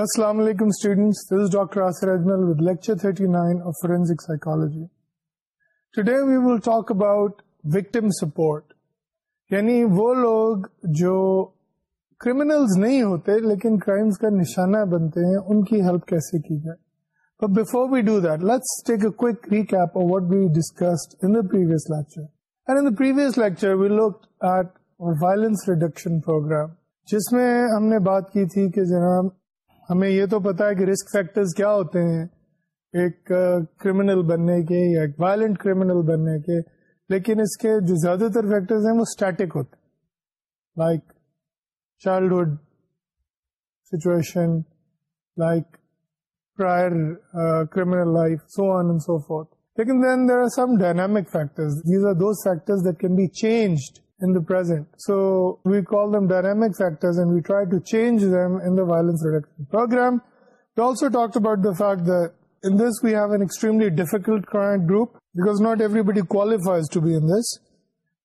Assalamu alaikum students, this is Dr. Asir Ajmal with lecture 39 of Forensic Psychology. Today we will talk about victim support. یعنی وہ لوگ جو criminals نہیں ہوتے لیکن کرائمز کا نشانہ بنتے ہیں ان کی ہیلپ کیسے کی جائے but before we do that let's take a quick recap of what we discussed in the previous lecture and in the previous lecture we look at violence reduction program جس میں ہم نے بات کی تھی کہ جناب ہمیں یہ تو پتا ہے کہ رسک فیکٹرز کیا ہوتے ہیں، ایک کرمنل بننے کے یا ایک وائلنٹ کرمنل بننے کے، لیکن اس کے جو زیادہ تر فیکٹرز ہیں وہ اسٹیٹک ہوتے like childhood situation like prior criminal life so on and so forth لیکن then there are some dynamic factors these are those factors that can be changed in the present. So we call them dynamic factors and we try to change them in the violence reduction program. We also talked about the fact that in this we have an extremely difficult client group because not everybody qualifies to be in this.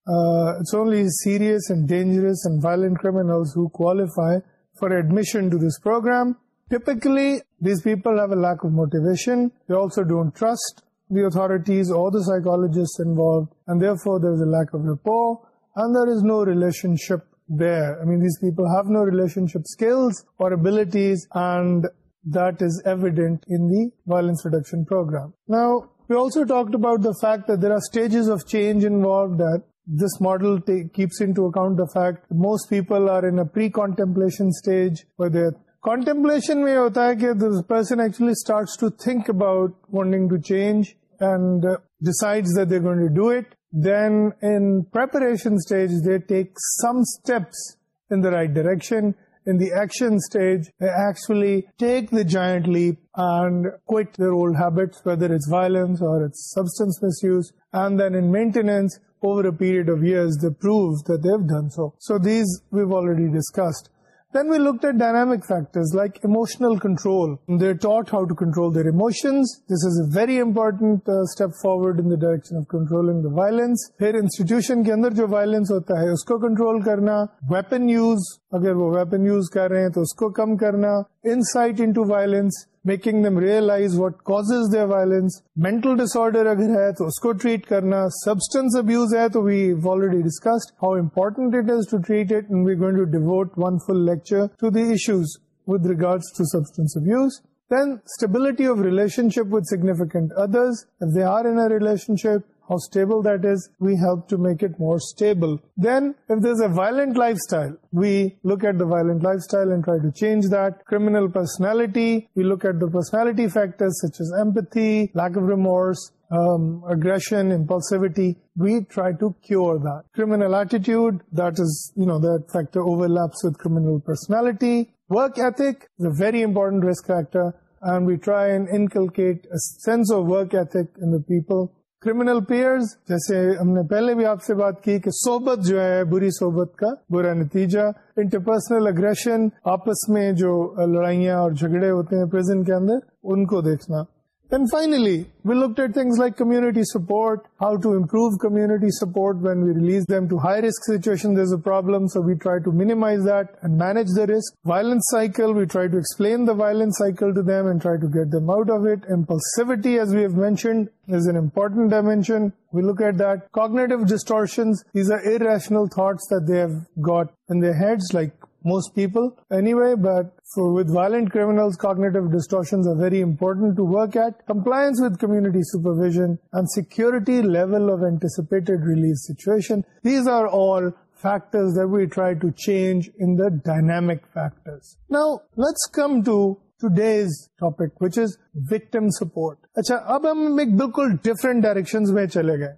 Uh, it's only serious and dangerous and violent criminals who qualify for admission to this program. Typically, these people have a lack of motivation. They also don't trust the authorities or the psychologists involved, and therefore there is a lack of rapport, and there is no relationship there. I mean, these people have no relationship skills or abilities, and that is evident in the violence reduction program. Now, we also talked about the fact that there are stages of change involved, that this model keeps into account the fact that most people are in a pre-contemplation stage, where they're contemplation mein hota hai ki the person actually starts to think about wanting to change and uh, decides that they're going to do it. Then in preparation stage, they take some steps in the right direction. In the action stage, they actually take the giant leap and quit their old habits, whether it's violence or it's substance misuse. And then in maintenance, over a period of years, they prove that they've done so. So these we've already discussed. Then we looked at dynamic factors like emotional control. They're taught how to control their emotions. This is a very important uh, step forward in the direction of controlling the violence. Pher institution ke andar jo violence hota hai, usko control karna, weapon use, agar wo weapon use kar rahe hain, to usko kam karna, insight into violence, making them realise what cause their violence mental disorder اگر ہے تو اس کو treat کرنا substance abuse ہے تو we already discussed how important it is to treat it we going to devote one full lecture to the issues with regards to substance abuse then stability of relationship with significant others they are in relationship how stable that is, we help to make it more stable. Then, if there's a violent lifestyle, we look at the violent lifestyle and try to change that. Criminal personality, we look at the personality factors such as empathy, lack of remorse, um, aggression, impulsivity. We try to cure that. Criminal attitude, that is, you know, that factor overlaps with criminal personality. Work ethic is a very important risk factor, and we try and inculcate a sense of work ethic in the people. Criminal peers جیسے ہم نے پہلے بھی آپ سے بات کی کہ صحبت جو ہے، بری صحبت کا برا نتیجہ انٹرپرسنل اگریشن آپس میں جو لڑائیاں اور جھگڑے ہوتے ہیں پرزن کے اندر، ان کو دیکھنا۔ And finally we look at things like community support how to improve community support when we release them to high risk situation this a problem so we try to minimise that and manage the risk violence cycle we try to explain the violence cycle to them and try to get them out of it impulsivity as we have mentioned is an important dimension we look at that cognitive distortions these are irrational thoughts that they have got in their heads like most people anyway, but for, with violent criminals, cognitive distortions are very important to work at. Compliance with community supervision and security level of anticipated release situation. These are all factors that we try to change in the dynamic factors. Now, let's come to today's topic, which is victim support. Achha, ab hum ek bilkul different directions mein chale gaye.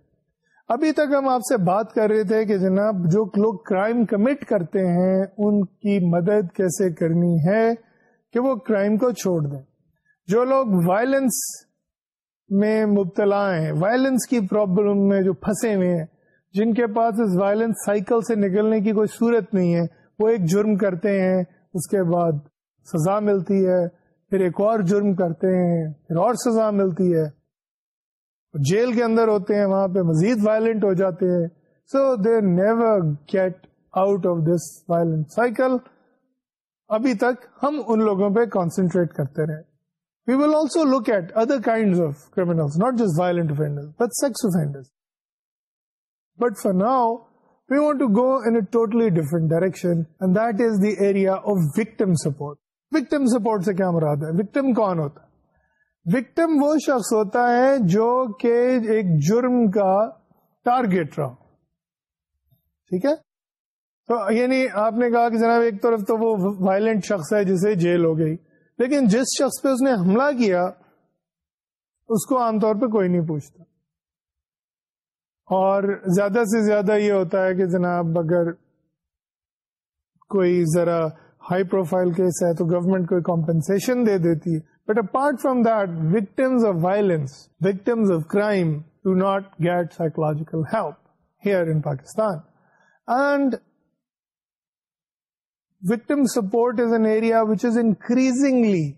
ابھی تک ہم آپ سے بات کر رہے تھے کہ جناب جو لوگ کرائم کمٹ کرتے ہیں، ان کی مدد کیسے کرنی ہے کہ وہ کرائم کو چھوڑ دیں۔ جو لوگ وائلنس میں مبتلا ہیں وائلنس کی پرابلم میں جو پھنسے ہوئے ہیں، جن کے پاس اس وائلنس سائیکل سے نکلنے کی کوئی صورت نہیں ہے، وہ ایک جرم کرتے ہیں، اس کے بعد سزا ملتی ہے، پھر ایک اور جرم کرتے ہیں، پھر اور سزا ملتی ہے۔ جیل کے اندر ہوتے ہیں، وہاں پہ مزید وائلنٹ ہو جاتے ہیں۔ So they never get out of this violent cycle ابھی تک ہم ان لوگوں پہ کانسنٹریٹ کرتے رہے۔ We will also look at other kind of criminal not just violent but sex offender but for now we want to go in totally different direction and that is the area of victim support victim support سے کیا مراد ہے؟ Victim کون ہوتا ہے؟ Victim وہ شخص ہوتا ہے جو کہ ایک جرم کا ٹارگیٹ رہا ٹھیک ہے؟ تو یعنی آپ نے کہا کہ جناب ایک طرف تو وہ وائلنٹ شخص ہے جسے جیل ہو گئی، لیکن جس شخص پہ اس نے حملہ کیا، اس کو عام طور پہ کوئی نہیں پوچھتا۔ اور زیادہ سے زیادہ یہ ہوتا ہے کہ جناب اگر کوئی ذرا ہائی پروفائل کیس ہے تو گورنمنٹ کوئی کمپنسن دے دیتی ہے۔ But apart from that victims of violence victims of crime do not get psychological help here in Pakistan and victim support is an area which is increasingly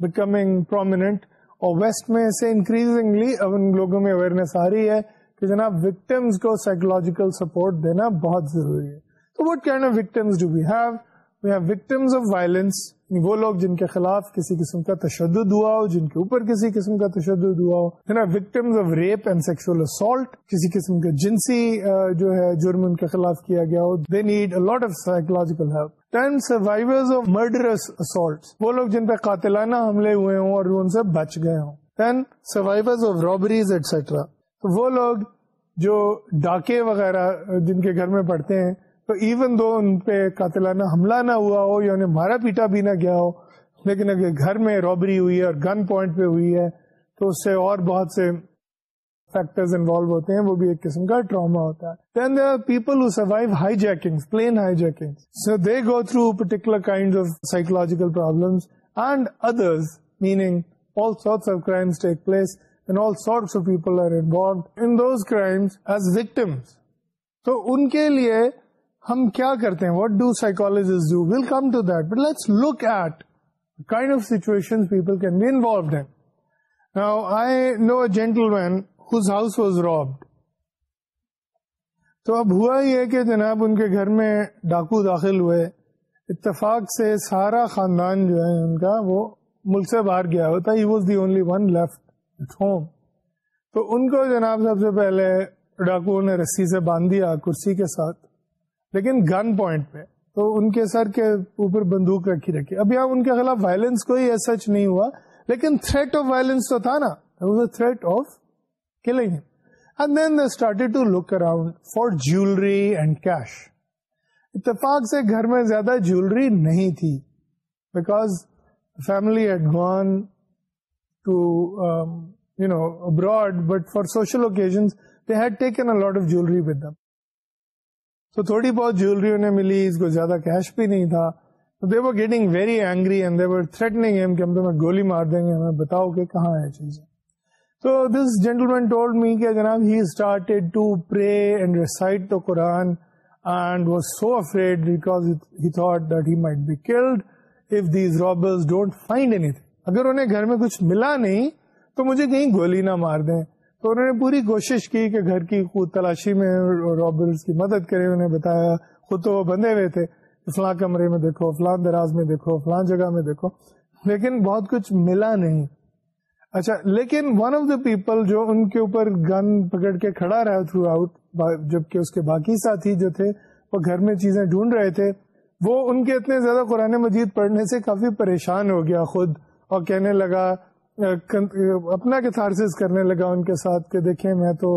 becoming prominent اور waste میں سے increasingly اب ان لوگوں میں awareness آ رہی ہے کہ جناب وکٹمس کو سائیکولوجیکل سپورٹ دینا بہت ضروری ہے. تو what kind of victims do we have we have victims of violence وہ لوگ جن کے خلاف کسی قسم کا تشدد ہوا ہو، جن کے اوپر کسی قسم کا تشدد ہوا ہو۔ Victims of rape and sexual assault کسی قسم کا جنسی جو ہے، جرم ان کے خلاف کیا گیا ہو۔ They need lot of psychological help then survivors of murders assault وہ لوگ جن پہ قاتلانہ حملے ہوئے ہوں اور ان سے بچ گئے ہوں۔ Then survivors of robberies etcetera تو وہ لوگ جو ڈاکے وغیرہ، جن کے گھر میں پڑتے ہیں تو ایون دو ان پہ قاتلانہ حملہ نہ ہوا ہو یا انہیں مارا پیٹا بھی نہ گیا ہو، لیکن اگر گھر میں رابری ہوئی ہے اور گن پوائنٹ پہ ہوئی ہے، تو اس سے اور بہت سے فیکٹر انوالو ہوتے ہیں، وہ بھی ایک قسم کا ٹراما ہوتا ہے then there people who survive hijacking plane hijacking so they go through particular kind of psychological problems and others meaning all sorts of crimes take place and all sorts of people are involved in those crimes as victims. تو ان کے لیے ہم کیا کرتے ہیں؟ What do psychologist do will come to that but let's look at kind of situation people can be involved I know a gentleman whose house was robbed تو اب ہوا یہ کہ جناب ان کے گھر میں ڈاکو داخل ہوئے. اتفاق سے سارا خاندان جو ہے ان کا وہ ملک سے باہر گیا ہوتا. He was the only one left at home تو ان کو جناب سب سے پہلے ڈاکو نے رسی سے باندھ دیا کرسی کے ساتھ. لیکن گن پوائنٹ پہ۔ تو ان کے سر کے اوپر بندوق رکھی رکھی۔ اب یہاں ان کے خلاف وائلنس کوئی سچ نہیں ہوا، لیکن تھریٹ آف وائلنس تو تھا نا۔ Threat of killing and then they started to look around for jewellery and cash اتفاق سے گھر میں زیادہ جیولری نہیں تھی۔ Because family had gone to you know abroad but for social occasion they had taken a lot of jewellery with them تو تھوڑی بہت جیولری انہیں ملی اس کو زیادہ کیش بھی نہیں تھا they were getting very angry and they were threatening کہ ہم تمہیں گولی مار دیں گے ہمیں بتاؤ کہ کہاں ہے چیزیں تو دس جینٹل مین ٹولڈ می کہ جناب he started to pray and recite the Quran and was so afraid because he thought that he might be killed if these robbers don't find anything اگر انہیں گھر میں کچھ ملا نہیں تو مجھے کہیں گولی نہ مار دیں تو انہوں نے پوری کوشش کی کہ گھر کی خود تلاشی میں رابرز کی مدد کرے انہیں بتایا، خود تو وہ بندے ہوئے تھے فلاں کمرے میں دیکھو، فلاں دراز میں دیکھو، فلاں جگہ میں دیکھو، لیکن بہت کچھ ملا نہیں۔ اچھا لیکن ون آف دا پیپل جو ان کے اوپر گن پکڑ کے کھڑا رہا تھرو آؤٹ جبکہ اس کے باقی ساتھی جو تھے، وہ گھر میں چیزیں ڈھونڈ رہے تھے، وہ ان کے اتنے زیادہ قرآن مجید پڑھنے سے کافی پریشان ہو گیا خود، اور کہنے لگا اپنا کتھارسس کرنے لگا ان کے ساتھ کہ دیکھیں میں تو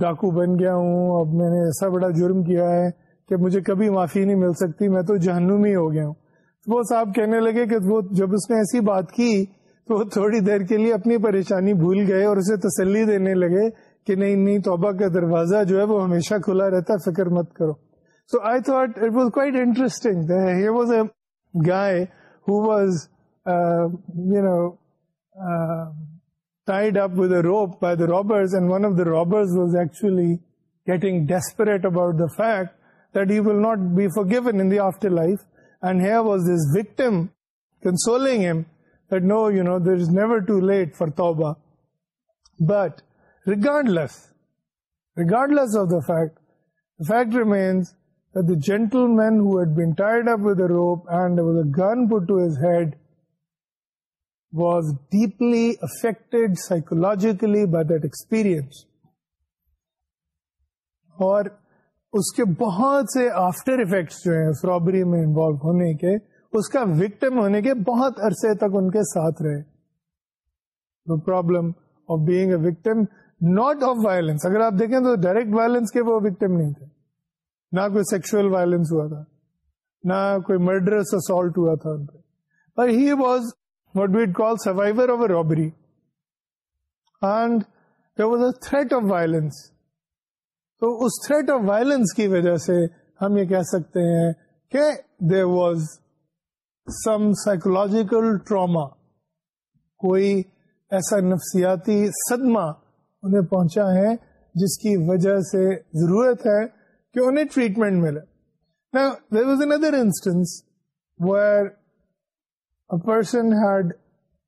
ڈاکو بن گیا ہوں، اب میں نے ایسا بڑا جرم کیا ہے کہ مجھے کبھی معافی نہیں مل سکتی، میں تو جہنمی ہو گیا ہوں۔ وہ صاحب کہنے لگے کہ وہ جب اس نے ایسی بات کی تو وہ تھوڑی دیر کے لیے اپنی پریشانی بھول گئے اور اسے تسلی دینے لگے کہ نہیں نہیں، توبہ کا دروازہ جو ہے وہ ہمیشہ کھلا رہتا، فکر مت کرو۔ So I thought it was quite interesting was a guy who was you know tied up with a rope by the robbers, and one of the robbers was actually getting desperate about the fact that he will not be forgiven in the afterlife. And here was this victim consoling him that no, you know, there is never too late for tawbah. But regardless regardless of the fact, the fact remains that the gentleman who had been tied up with a rope and there was a gun put to his head was deeply affected psychologically by that experience. اور اس کے بہت سے after effects جو ہیں اس رابری میں involve ہونے کے، اس کا وکٹم ہونے کے بہت عرصے تک ان کے ساتھ رہے. Problem of being a victim not of violence اگر آپ دیکھیں تو ڈائریکٹ وائلنس کے وہ وکٹم نہیں تھے. نہ کوئی سیکشل وائلنس ہوا تھا. نہ کوئی مرڈرس اسالٹ ہوا تھا ان پہ پر he was what we'd call survivor of a robbery and was a threat of violence تو اس تھریٹ آف وائلنس کی وجہ سے ہم یہ کہہ سکتے ہیں کہ there was some psychological trauma کوئی ایسا نفسیاتی صدمہ انہیں پہنچا ہے جس کی وجہ سے ضرورت ہے کہ انہیں ٹریٹمنٹ ملے. There was another instance where person had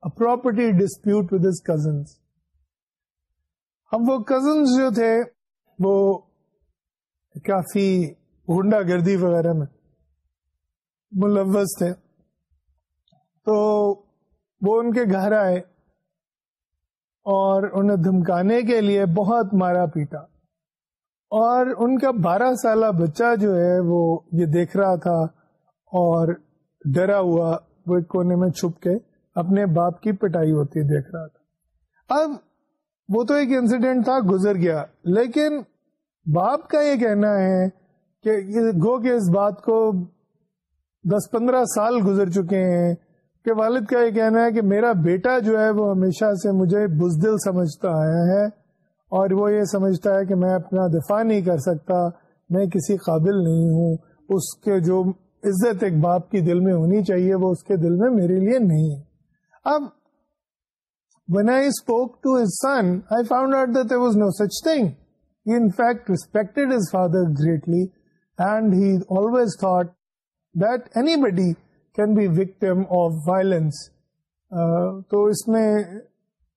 a property dispute with his cousins اب وہ کزنس جو تھے، وہ کافی گنڈا گردی وغیرہ میں ملوث تھے۔ تو وہ ان کے گھر آئے اور انہیں دھمکانے کے لیے بہت مارا پیٹا۔ اور ان کا بارہ سالہ بچہ جو ہے، وہ یہ دیکھ رہا تھا اور ڈرا ہوا وہ ایک کونے میں چھپ کے اپنے باپ کی پٹائی ہوتی دیکھ رہا تھا۔ اب وہ تو ایک انسیڈنٹ تھا، گزر گیا۔ لیکن باپ کا یہ کہنا ہے کہ گو کہ اس بات کو دس پندرہ سال گزر چکے ہیں کہ والد کا یہ کہنا ہے کہ میرا بیٹا جو ہے وہ ہمیشہ سے مجھے بزدل سمجھتا آیا ہے اور وہ یہ سمجھتا ہے کہ میں اپنا دفاع نہیں کر سکتا، میں کسی قابل نہیں ہوں۔ اس کے جو عزت ایک باپ کی دل میں ہونی چاہیے وہ اس کے دل میں میرے لیے نہیں ہے اب when I spoke to his son, I found out that there was no such thing. He in fact respected his father greatly and he always thought that anybody can be victim of violence. Uh, تو اس میں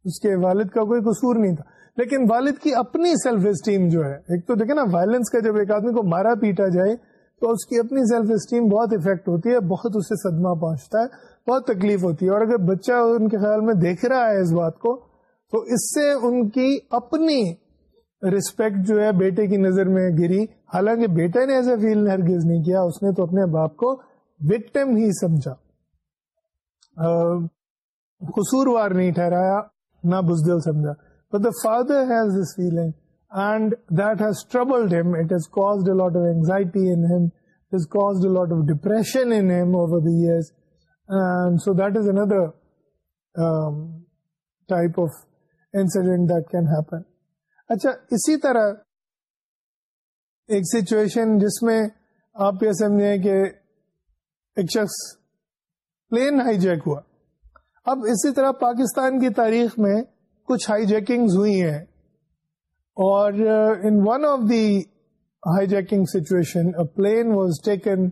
اس کے والد کا کوئی قصور نہیں تھا لیکن والد کی اپنی سیلف اسٹیم جو ہے ایک تو دیکھیں نا وائلنس کا جب ایک آدمی کو مارا پیٹا جائے تو اس کی اپنی سیلف اسٹیم بہت افیکٹ ہوتی ہے، بہت اسے صدمہ پہنچتا ہے، بہت تکلیف ہوتی ہے۔ اور اگر بچہ ان کے خیال میں دیکھ رہا ہے اس بات کو، تو اس سے ان کی اپنی رسپیکٹ جو ہے بیٹے کی نظر میں گری۔ حالانکہ بیٹے نے ایسا فیل ہرگز نہیں کیا، اس نے تو اپنے باپ کو وکٹم ہی سمجھا۔ قصوروار نہیں ٹھہرایا، نہ بزدل سمجھا۔ But the father has this feeling and that has troubled him it has caused a lot of anxiety in him has caused a lot of depression in him over the years. And so that is another um, type of incident that can happen. اچھا اسی طرح ایک situation جس میں آپ یہ سمجھیں کہ ایک شخص پلین ہائی جیک ہوا. اب اسی طرح پاکستان کی تاریخ میں کچھ ہائی جیکنگ ہوئی ہیں. اور in one of the hijacking situation plane was taken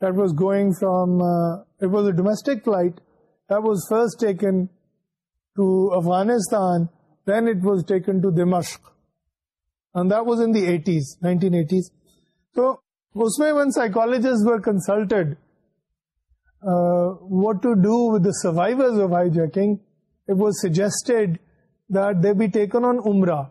that was going from it was a domestic flight that was first taken to Afghanistan then it was taken to دمشق and that was in eighties nineteen تو اس میں one psychologist were consulted Uh, what to do with the survivors of hijacking, it was suggested that they be taken on Umrah.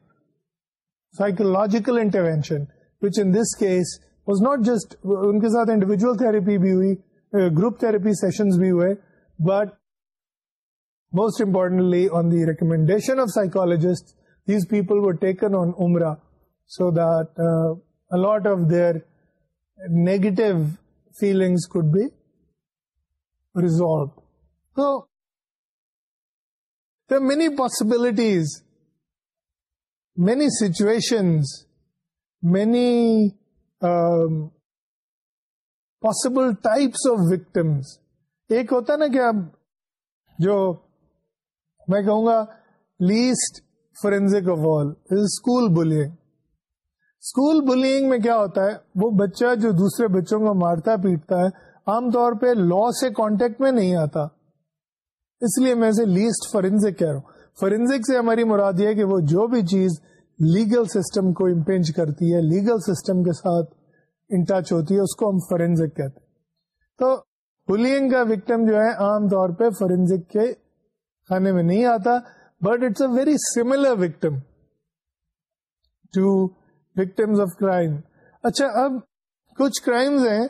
psychological intervention, which in this case was not just, unke saath individual therapy bhi hui, group therapy sessions bhi hue, but most importantly on the recommendation of psychologists, these people were taken on Umrah so that uh, a lot of their negative feelings could be resolved. So, there are many possibilities, many situations, many um, possible types of victims ایک ہوتا نا کہ اب جو میں کہوں گا least forensic of all school bullying school bullying میں کیا ہوتا ہے؟ وہ بچہ جو دوسرے بچوں کو مارتا پیٹتا ہے عام طور پہ لا سے کانٹیکٹ میں نہیں آتا. اس لیے میں اسے لیسٹ فورینزک کہہ رہا ہوں. فورینزک سے ہماری مراد یہ کہ وہ جو بھی چیز لیگل سسٹم کو امپینج کرتی ہے، لیگل سسٹم کے ساتھ ان ٹچ ہوتی ہے، اس کو ہم فورینزک کہتے ہیں۔ تو بلینگ کا وکٹم جو ہے، عام طور پہ فورینزک کے کھانے میں نہیں آتا but it's a very similar victim to victims of crime اچھا اب کچھ کرائمز ہیں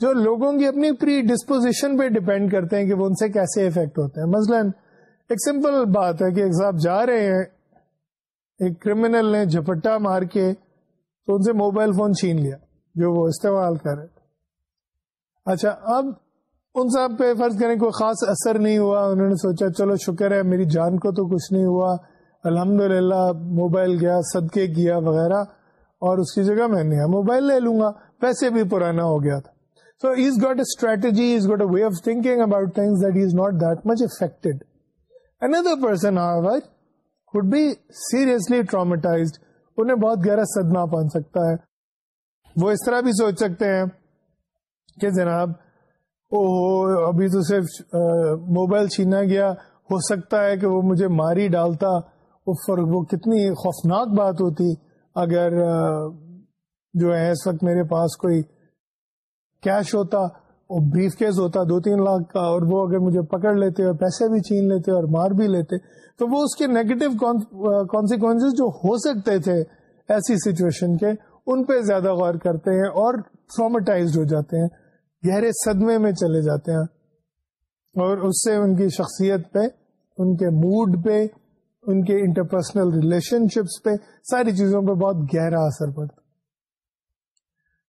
جو لوگوں کی اپنی پری ڈسپوزیشن پہ ڈپینڈ کرتے ہیں کہ وہ ان سے کیسے افیکٹ ہوتے ہیں۔ مثلا، ایک سمپل بات ہے کہ ایک صاحب جا رہے ہیں ایک کرمنل نے جھپٹا مار کے تو ان سے موبائل فون چھین لیا، جو وہ استعمال کر رہے تھے۔ اچھا اب ان صاحب پہ فرض کریں کوئی خاص اثر نہیں ہوا، انہوں نے سوچا، چلو شکر ہے، میری جان کو تو کچھ نہیں ہوا الحمد موبائل گیا، صدقے کیا وغیرہ، اور اس کی جگہ میں نیا موبائل لے لوں گا، پیسے بھی پرانا ہو گیا تھا۔ So as got a strategy is got a way of thinking about things that is not that much affected another person would be seriously traumatised انہیں بہت گہرا صدمہ پہنچ سکتا ہے وہ اس طرح بھی سوچ سکتے ہیں کہ جناب او ابھی تو صرف موبائل چھینا گیا ہو سکتا ہے کہ وہ مجھے ماری ڈالتا وہ کتنی خوفناک بات ہوتی اگر جو ہے اس وقت میرے پاس کوئی کیش ہوتا بریف کیس ہوتا دو تین لاکھ کا اور وہ اگر مجھے پکڑ لیتے اور پیسے بھی چھین لیتے اور مار بھی لیتے، تو وہ اس کے نیگیٹو کانسیکوینس جو ہو سکتے تھے ایسی سچویشن کے، ان پہ زیادہ غور کرتے ہیں اور ٹرامیٹائز ہو جاتے ہیں، گہرے صدمے میں چلے جاتے ہیں۔ اور اس سے ان کی شخصیت پہ، ان کے موڈ پہ، ان کے انٹرپرسنل ریلیشن شپس پہ، ساری چیزوں پہ بہت گہرا اثر پڑتا۔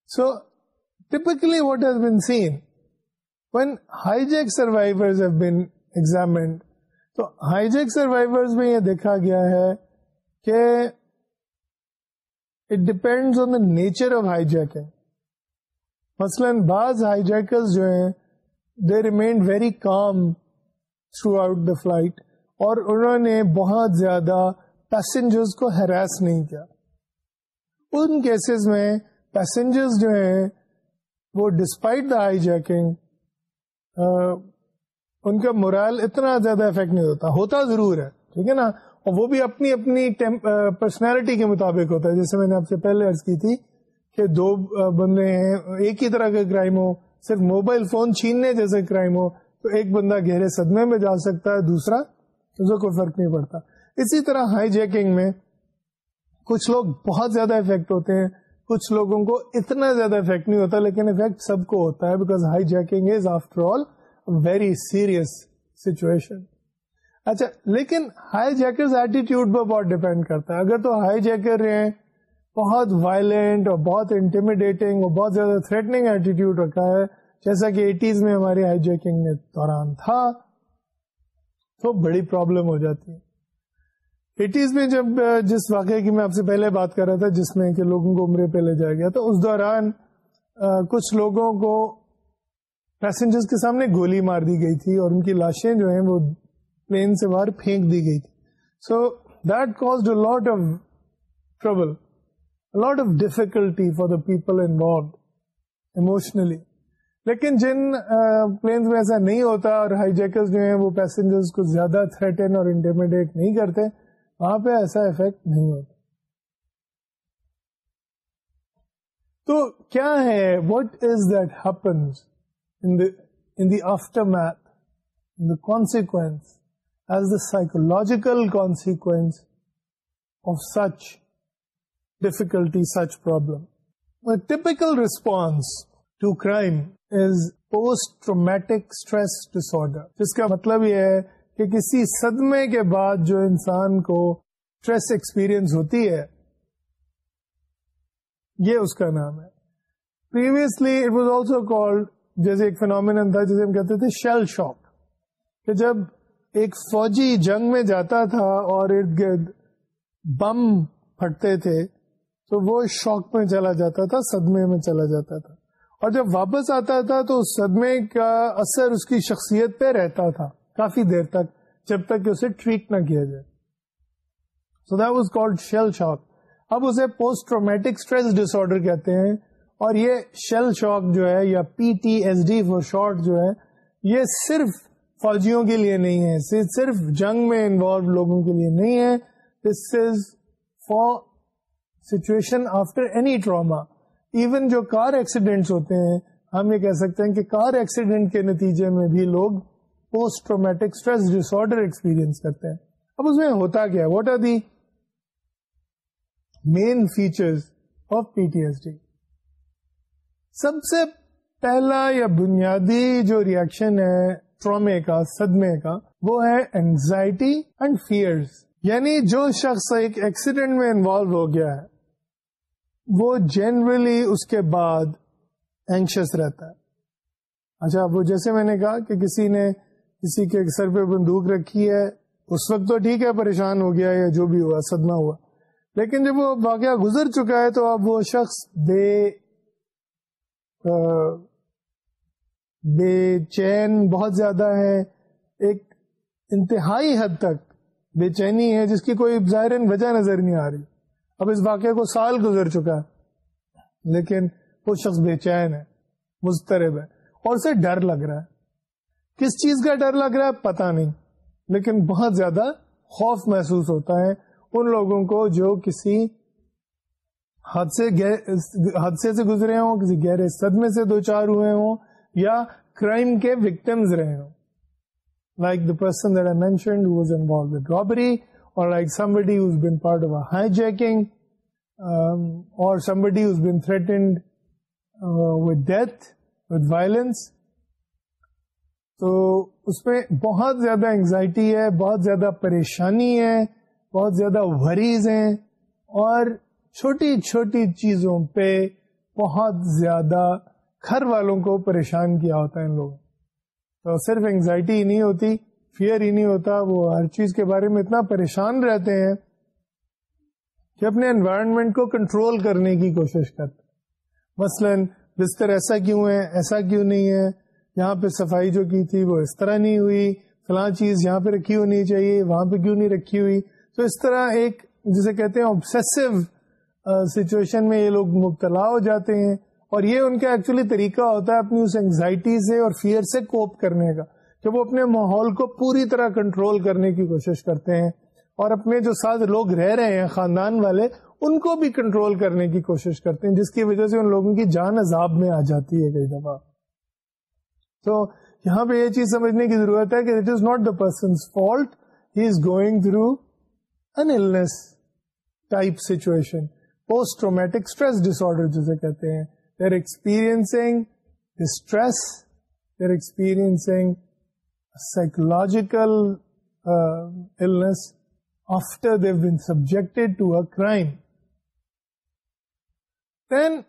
So typically what has been seen when hijack survivor examined تو ہائیجیک سروائر میں یہ دیکھا گیا ہے کہ it depend on the nature of hijacking مثلاً بعض ہائی جیکرز جو ہیں they remained very calm throughout the flight اور انہوں نے بہت زیادہ پیسنجرز کو ہراس نہیں کیا. ان کیسز میں پیسنجرز جو ہیں وہ ڈسپائٹ دا ہائی جیکنگ ان کا مرال اتنا زیادہ افیکٹ نہیں ہوتا ہوتا ضرور ہے، ٹھیک ہے نا؟ اور وہ بھی اپنی اپنی پرسنالٹی کے مطابق ہوتا ہے، جیسے میں نے آپ سے پہلے عرض کی تھی کہ دو بندے ہیں، ایک ہی طرح کا کرائم ہو، صرف موبائل فون چھیننے جیسے کرائم ہو، تو ایک بندہ گہرے صدمے میں جا سکتا ہے، دوسرا اسے کوئی فرق نہیں پڑتا۔ اسی طرح ہائی جیکنگ میں کچھ لوگ بہت زیادہ افیکٹ ہوتے ہیں کچھ لوگوں کو اتنا زیادہ افیکٹ نہیں ہوتا، لیکن افیکٹ سب کو ہوتا ہے because hijacking is after all very serious situation اچھا لیکن ہائی جیکر ایٹیٹیوڈ پہ بہت ڈیپینڈ کرتا ہے۔ اگر تو ہائی جیکر رہے بہت وائلنٹ اور بہت انٹیمیڈیٹنگ اور بہت زیادہ تھریٹنگ ایٹیٹیوڈ رکھا ہے، جیسا کہ ایٹیز میں ہماری ہائی جیکنگ میں دوران تھا، تو بڑی پرابلم ہو جاتی ہے۔ ایٹیز میں جب جس واقعے کی میں آپ سے پہلے بات کر رہا تھا، جس میں کہ لوگوں کو عمرے پہ لے جایا گیا، تو اس دوران کچھ لوگوں کو پیسنجر کے سامنے گولی مار دی گئی تھی اور ان کی لاشیں جو ہیں، وہ پلین سے باہر پھینک دی گئی تھی۔ So that cause a lot of trouble lot of difficulty for the people involved emotionally لیکن جن پلینز میں ایسا نہیں ہوتا اور ہائی جیکرز جو ہیں، وہ پیسنجرز کو زیادہ تھریٹن اور انٹیمیڈیٹ نہیں کرتے وہاں پہ ایسا افیکٹ نہیں ہوتا۔ تو کیا ہے؟ What is that happens in the aftermath in the consequence as the psychological consequence of such difficulty such problem typical response to crime is post traumatic stress disorder جس کا مطلب یہ ہے کہ کسی صدمے کے بعد جو انسان کو اسٹریس ایکسپیرئنس ہوتی ہے، یہ اس کا نام ہے۔ Previously it was also called جیسے ایک فینومین تھا جسے ہم کہتے تھے شیل شاک کہ جب ایک فوجی جنگ میں جاتا تھا اور ارد گرد بم پھٹتے تھے، تو وہ شوق میں چلا جاتا تھا، صدمے میں چلا جاتا تھا۔ اور جب واپس آتا تھا، تو صدمے کا اثر اس کی شخصیت پہ رہتا تھا۔ کافی دیر تک، جب تک کہ اسے ٹریٹ نہ کیا جائے۔ So that was called shell shock اب اسے post traumatic stress disorder کہتے ہیں، اور یہ شیل شاک جو ہے، یا P T S D for short جو ہے، یہ صرف فوجیوں کے لیے نہیں ہے۔ صرف جنگ میں انوالو لوگوں کے لیے نہیں ہے۔ This is for situation after any trauma even جو کار ایکسیڈینٹس ہوتے ہیں، ہم یہ کہہ سکتے ہیں کہ کار ایکسیڈنٹ کے نتیجے میں بھی لوگ post traumatic stress disorder experience کرتے ہیں۔ اب اس میں ہوتا کیا what are the main feature of P T S D سب سے پہلا یا بنیادی جو ریئیکشن ہے ٹرامے کا، صدمے کا، وہ ہے اینزائٹی اینڈ فیئرس یعنی جو شخص ایک ایکسیڈنٹ میں انوالو ہو گیا ہے، وہ جنرلی اس کے بعد اینکشس رہتا ہے۔ اچھا وہ جیسے میں نے کہا کہ کسی نے کسی کے سر پہ بندوق رکھی ہے، اس وقت تو ٹھیک ہے، پریشان ہو گیا یا جو بھی ہوا، صدمہ ہوا۔ لیکن جب وہ واقعہ گزر چکا ہے تو اب وہ شخص بے بے چین بہت زیادہ ہے۔ ایک انتہائی حد تک بے چینی ہے، جس کی کوئی ظاہر وجہ نظر نہیں آ رہی۔ اب اس واقعے کو سال گزر چکا ہے لیکن وہ شخص بے چین ہے مسترب ہے۔ اور اسے ڈر لگ رہا ہے۔ کس چیز کا ڈر لگ رہا ہے پتا نہیں لیکن بہت زیادہ خوف محسوس ہوتا ہے ان لوگوں کو جو کسی حادثے حادثے سے گزرے ہوں کسی گہرے صدمے سے دو چار ہوئے ہوں یا کرائم کے وکٹمز رہے ہوں like the person that I mentioned was involve with robbery or like somebody who's been part of a hijacking um, or somebody who's been threatened uh, with death. تو اس میں بہت زیادہ انگزائٹی ہے، بہت زیادہ پریشانی ہے، بہت زیادہ وریز ہیں اور چھوٹی چھوٹی چیزوں پہ بہت زیادہ گھر والوں کو پریشان کیا ہوتا ہے ان لوگوں تو صرف انگزائٹی ہی نہیں ہوتی فیئر ہی نہیں ہوتا، وہ ہر چیز کے بارے میں اتنا پریشان رہتے ہیں کہ اپنے انوائرمنٹ کو کنٹرول کرنے کی کوشش کرتے مثلا، بستر ایسا کیوں ہے، ایسا کیوں نہیں ہے؟ یہاں پہ صفائی جو کی تھی وہ اس طرح نہیں ہوئی، فلاں چیز یہاں پہ رکھی ہونی چاہیے، وہاں پہ کیوں نہیں رکھی ہوئی؟ تو اس طرح ایک جسے کہتے ہیں آبسیسو سچویشن میں یہ لوگ مبتلا ہو جاتے ہیں اور یہ ان کا ایکچولی طریقہ ہوتا ہے اپنی اس اینگزائٹی سے اور فیئر سے کوپ کرنے کا کہ وہ اپنے ماحول کو پوری طرح کنٹرول کرنے کی کوشش کرتے ہیں اور اپنے جو ساتھ لوگ رہ رہے ہیں، خاندان والے، ان کو بھی کنٹرول کرنے کی کوشش کرتے ہیں، جس کی وجہ سے ان لوگوں کی جان عذاب میں آ جاتی ہے کئی دفعہ۔ تو یہاں پہ یہ چیز سمجھنے کی ضرورت ہے کہ it is not the person fault he is going through an type situation post traumatic stress disorder جسے کہتے ہیں. There experiencing stress there experiencing psychological uh, illness after they've been subjected to a crime. Then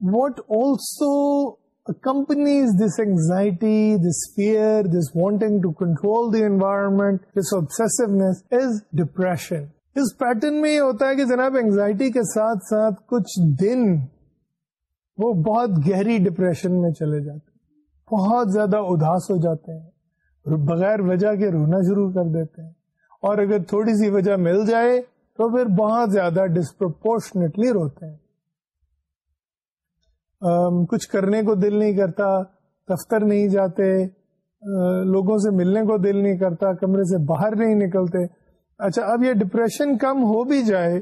what also accompanies this anxiety, this fear, this wanting to control the environment, this obsessiveness is depression. اس pattern میں یہ ہوتا ہے کہ جناب anxiety کے ساتھ ساتھ کچھ دن وہ بہت گہری ڈپریشن میں چلے جاتے ہیں بہت زیادہ اداس ہو جاتے ہیں بغیر وجہ کے رونا شروع کر دیتے ہیں اور اگر تھوڑی سی وجہ مل جائے تو پھر بہت زیادہ ڈسپرپورشنٹلی روتے ہیں کچھ کرنے کو دل نہیں کرتا، دفتر نہیں جاتے لوگوں سے ملنے کو دل نہیں کرتا، کمرے سے باہر نہیں نکلتے۔ اچھا اب یہ ڈپریشن کم ہو بھی جائے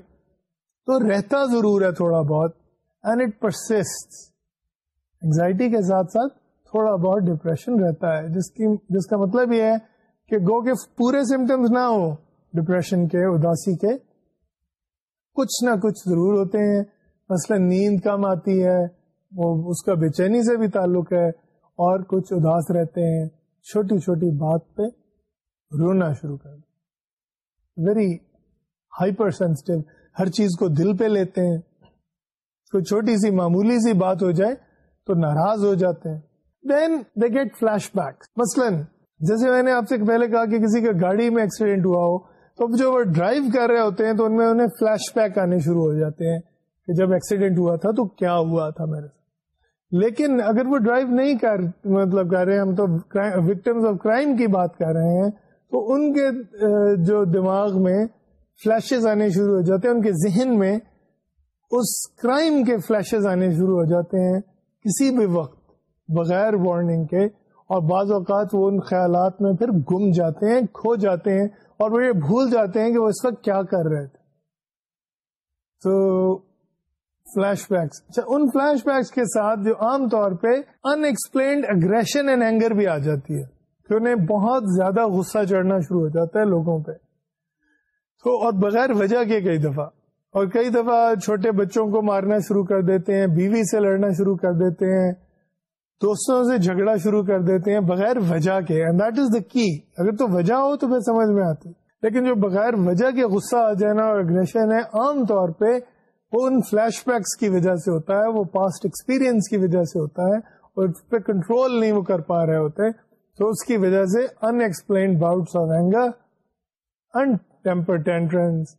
تو رہتا ضرور ہے تھوڑا بہت اینڈ اٹ پرسٹ اینگزائٹی کے ساتھ ساتھ تھوڑا بہت ڈپریشن رہتا ہے، جس کی، جس کا مطلب یہ ہے کہ گو کے پورے سمٹمس نہ ہو ڈپریشن کے، اداسی کے۔ کچھ نہ کچھ ضرور ہوتے ہیں، مثلا نیند کم آتی ہے وہ اس کا بے چینی سے بھی تعلق ہے اور کچھ اداس رہتے ہیں چھوٹی چھوٹی بات پہ رونا شروع کر ویری ہائپر سینسٹو ہر چیز کو دل پہ لیتے ہیں۔ کوئی چھوٹی سی معمولی سی بات ہو جائے تو ناراض ہو جاتے ہیں۔ Then they get flash back مثلاً، جیسے میں نے آپ سے پہلے کہا کہ کسی کا گاڑی میں ایکسیڈینٹ ہوا ہو، تو جو وہ ڈرائیو کر رہے ہوتے ہیں تو ان میں انہیں فلش بیک آنے شروع ہو جاتے ہیں کہ جب ایکسیڈینٹ ہوا تھا تو کیا ہوا تھا میرے ساتھ۔ لیکن اگر وہ ڈرائیو نہیں کر مطلب کر رہے ہم تو وکٹمس آف کرائم کی بات کر رہے ہیں، تو ان کے جو دماغ میں فلیشز آنے شروع ہو جاتے ہیں، ان کے ذہن میں اس کرائم کے فلیشز آنے شروع ہو جاتے ہیں کسی بھی وقت، بغیر وارننگ کے، اور بعض اوقات وہ ان خیالات میں پھر گم جاتے ہیں، کھو جاتے ہیں، اور وہ یہ بھول جاتے ہیں کہ وہ اس وقت کیا کر رہے تھے۔ تو فلیش بیکس۔ اچھا ان فلیش بیکس کے ساتھ جو عام طور پہ unexplained aggression and anger بھی آ جاتی ہے، کہ انہیں بہت زیادہ غصہ چڑھنا شروع ہو جاتا ہے لوگوں پہ۔ تو اور بغیر وجہ کے کئی دفعہ، اور کئی دفعہ چھوٹے بچوں کو مارنا شروع کر دیتے ہیں، بیوی سے لڑنا شروع کر دیتے ہیں، دوستوں سے جھگڑا شروع کر دیتے ہیں بغیر وجہ کے۔ And that is the key اگر تو وجہ ہو تو پھر سمجھ میں آتی۔ لیکن جو بغیر وجہ کے غصہ آ جانا اور اگریشن ہے، عام طور پہ وہ ان فلیش بیکس کی وجہ سے ہوتا ہے، وہ پاسٹ ایکسپیرئنس کی وجہ سے ہوتا ہے اور اس پہ کنٹرول نہیں وہ کر پا رہے ہوتے۔ تو اس کی وجہ سے unexplained bouts of anger and temper tantrums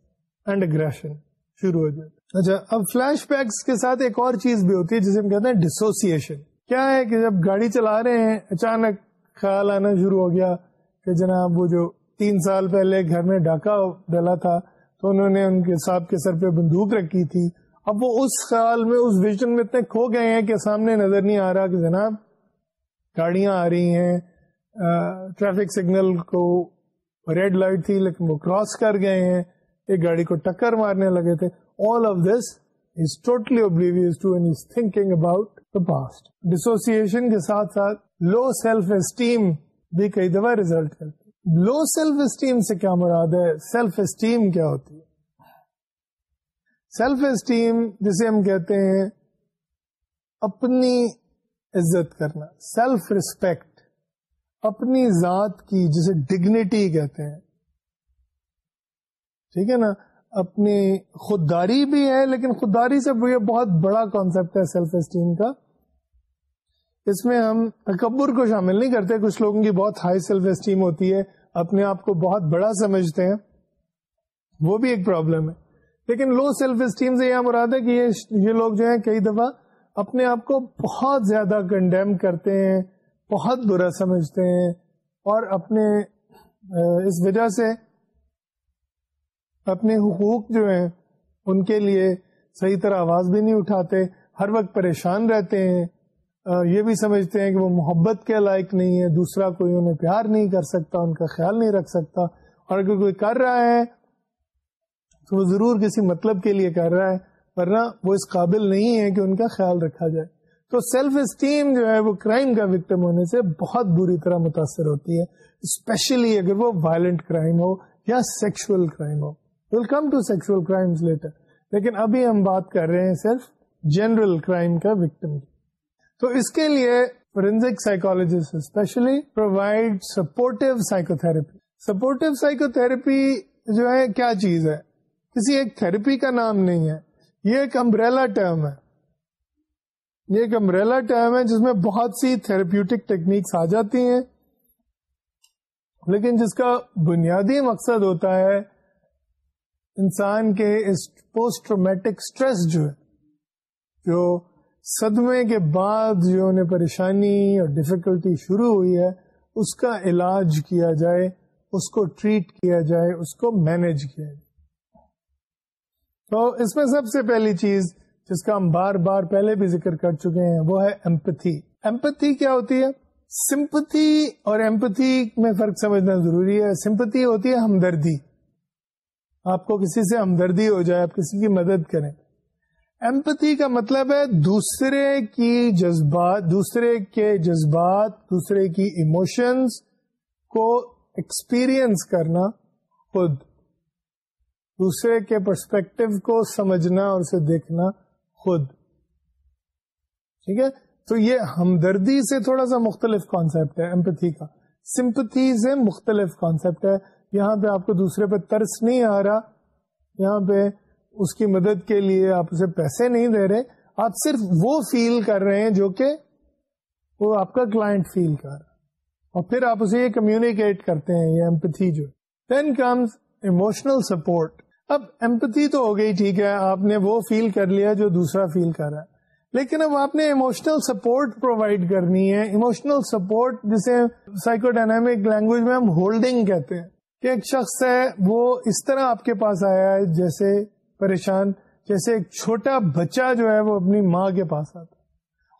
and aggression شروع ہو جاتے۔ اچھا اب فلیش بیکس کے ساتھ ایک اور چیز بھی ہوتی ہے جسے ہم کہتے ہیں ڈسوسیشن کیا ہے کہ جب گاڑی چلا رہے ہیں، اچانک خیال آنا شروع ہو گیا کہ جناب وہ جو تین سال پہلے گھر میں ڈاکہ ڈلا تھا تو انہوں نے ان کے صاحب کے سر پہ بندوق رکھی تھی۔ اب وہ اس خیال میں، اس ویژن میں اتنے کھو گئے ہیں کہ سامنے نظر نہیں آ رہا کہ جناب گاڑیاں آ رہی ہیں۔ ٹریفک سگنل کو ریڈ لائٹ تھی، لیکن وہ کراس کر گئے ہیں۔ ایک گاڑی کو ٹکر مارنے لگے تھے۔ All of this is totally to thinking about the past dissociation کے ساتھ ساتھ لو سیلف اسٹیم بھی کئی دفعہ ریزلٹ کرتی لو سیلف اسٹیم سے کیا مراد ہے؟ سیلف اسٹیم کیا ہوتی ہے؟ سیلف اسٹیم جسے ہم کہتے ہیں، اپنی عزت کرنا، سیلف ریسپیکٹ اپنی ذات کی جسے ڈگنیٹی کہتے ہیں۔ ٹھیک ہے نا؟ اپنی خودداری بھی ہے، لیکن خودداری سے یہ بہت بڑا کانسیپٹ ہے سیلف اسٹیم کا۔ اس میں ہم تکبر کو شامل نہیں کرتے، کچھ لوگوں کی بہت ہائی سیلف اسٹیم ہوتی ہے، اپنے آپ کو بہت بڑا سمجھتے ہیں، وہ بھی ایک پرابلم ہے۔ لیکن لو سیلف اسٹیم سے یہ مراد ہے کہ یہ لوگ جو ہیں، کئی دفعہ اپنے آپ کو بہت زیادہ کنڈیم کرتے ہیں، بہت برا سمجھتے ہیں اور اپنے اس وجہ سے اپنے حقوق جو ہیں، ان کے لیے صحیح طرح آواز بھی نہیں اٹھاتے، ہر وقت پریشان رہتے ہیں۔ یہ بھی سمجھتے ہیں کہ وہ محبت کے لائق نہیں ہے، دوسرا کوئی انہیں پیار نہیں کر سکتا، ان کا خیال نہیں رکھ سکتا۔ اور اگر کوئی کر رہا ہے تو وہ ضرور کسی مطلب کے لیے کر رہا ہے، ورنہ وہ اس قابل نہیں ہے کہ ان کا خیال رکھا جائے۔ تو سیلف اسٹیم جو ہے، وہ کرائم کا وکٹم ہونے سے بہت بری طرح متاثر ہوتی ہے اسپیشلی اگر وہ وائلنٹ کرائم ہو یا sexual crime who. Will come to sexual crime later لیکن ابھی ہم بات کر رہے ہیں صرف جنرل کرائم کا وکٹم کی۔ تو اس کے لیے forensic psychologist especially provide supportive psychotherapy supportive psychotherapy جو ہے کیا چیز ہے؟ کسی ایک تھراپی کا نام نہیں ہے. یہ ایک امبریلا ٹرم ہے. یہ ایک امبریلا ٹرم ہے جس میں بہت سی تھراپیوٹک ٹیکنیکس آ جاتی ہیں. لیکن جس کا بنیادی مقصد ہوتا ہے انسان کے اس پوسٹ ٹرومیٹک اسٹریس جو ہے، جو صدمے کے بعد جو انہیں پریشانی اور ڈفیکلٹی شروع ہوئی ہے، اس کا علاج کیا جائے، اس کو ٹریٹ کیا جائے، اس کو مینج کیا جائے۔ تو اس میں سب سے پہلی چیز جس کا ہم بار بار پہلے بھی ذکر کر چکے ہیں، وہ ہے ایمپتھی ایمپتھی کیا ہوتی ہے؟ سمپتھی اور ایمپتھی میں فرق سمجھنا ضروری ہے۔ سمپتھی ہوتی ہے ہمدردی۔ آپ کو کسی سے ہمدردی ہو جائے، آپ کسی کی مدد کریں۔ ایمپتی کا مطلب ہے دوسرے کی جذبات، دوسرے کے جذبات، دوسرے کی ایموشنس کو ایکسپیرئنس کرنا خود، دوسرے کے پرسپیکٹو کو سمجھنا اور اسے دیکھنا خود۔ ٹھیک ہے؟ تو یہ ہمدردی سے تھوڑا سا مختلف کانسیپٹ ہے ایمپتھی کا۔ سمپتھی سے مختلف کانسیپٹ ہے۔ یہاں پہ آپ کو دوسرے پہ ترس نہیں آ رہا، یہاں پہ اس کی مدد کے لیے آپ اسے پیسے نہیں دے رہے، آپ صرف وہ فیل کر رہے ہیں جو کہ وہ آپ کا کلائنٹ فیل کر رہا اور پھر آپ اسے یہ کمیونیکیٹ کرتے ہیں، یہ ایمپتھی جو۔ دین کمز ایموشنل سپورٹ اب ایمپتھی تو ہو گئی، ٹھیک ہے، آپ نے وہ فیل کر لیا جو دوسرا فیل کر رہا ہے۔ لیکن اب آپ نے ایموشنل سپورٹ پرووائڈ کرنی ہے۔ ایموشنل سپورٹ جسے سائیکو ڈائنامک لینگویج میں ہم ہولڈنگ کہتے ہیں۔ کہ ایک شخص ہے، وہ اس طرح آپ کے پاس آیا ہے، جیسے پریشان، جیسے ایک چھوٹا بچہ جو ہے وہ اپنی ماں کے پاس آتا ہے۔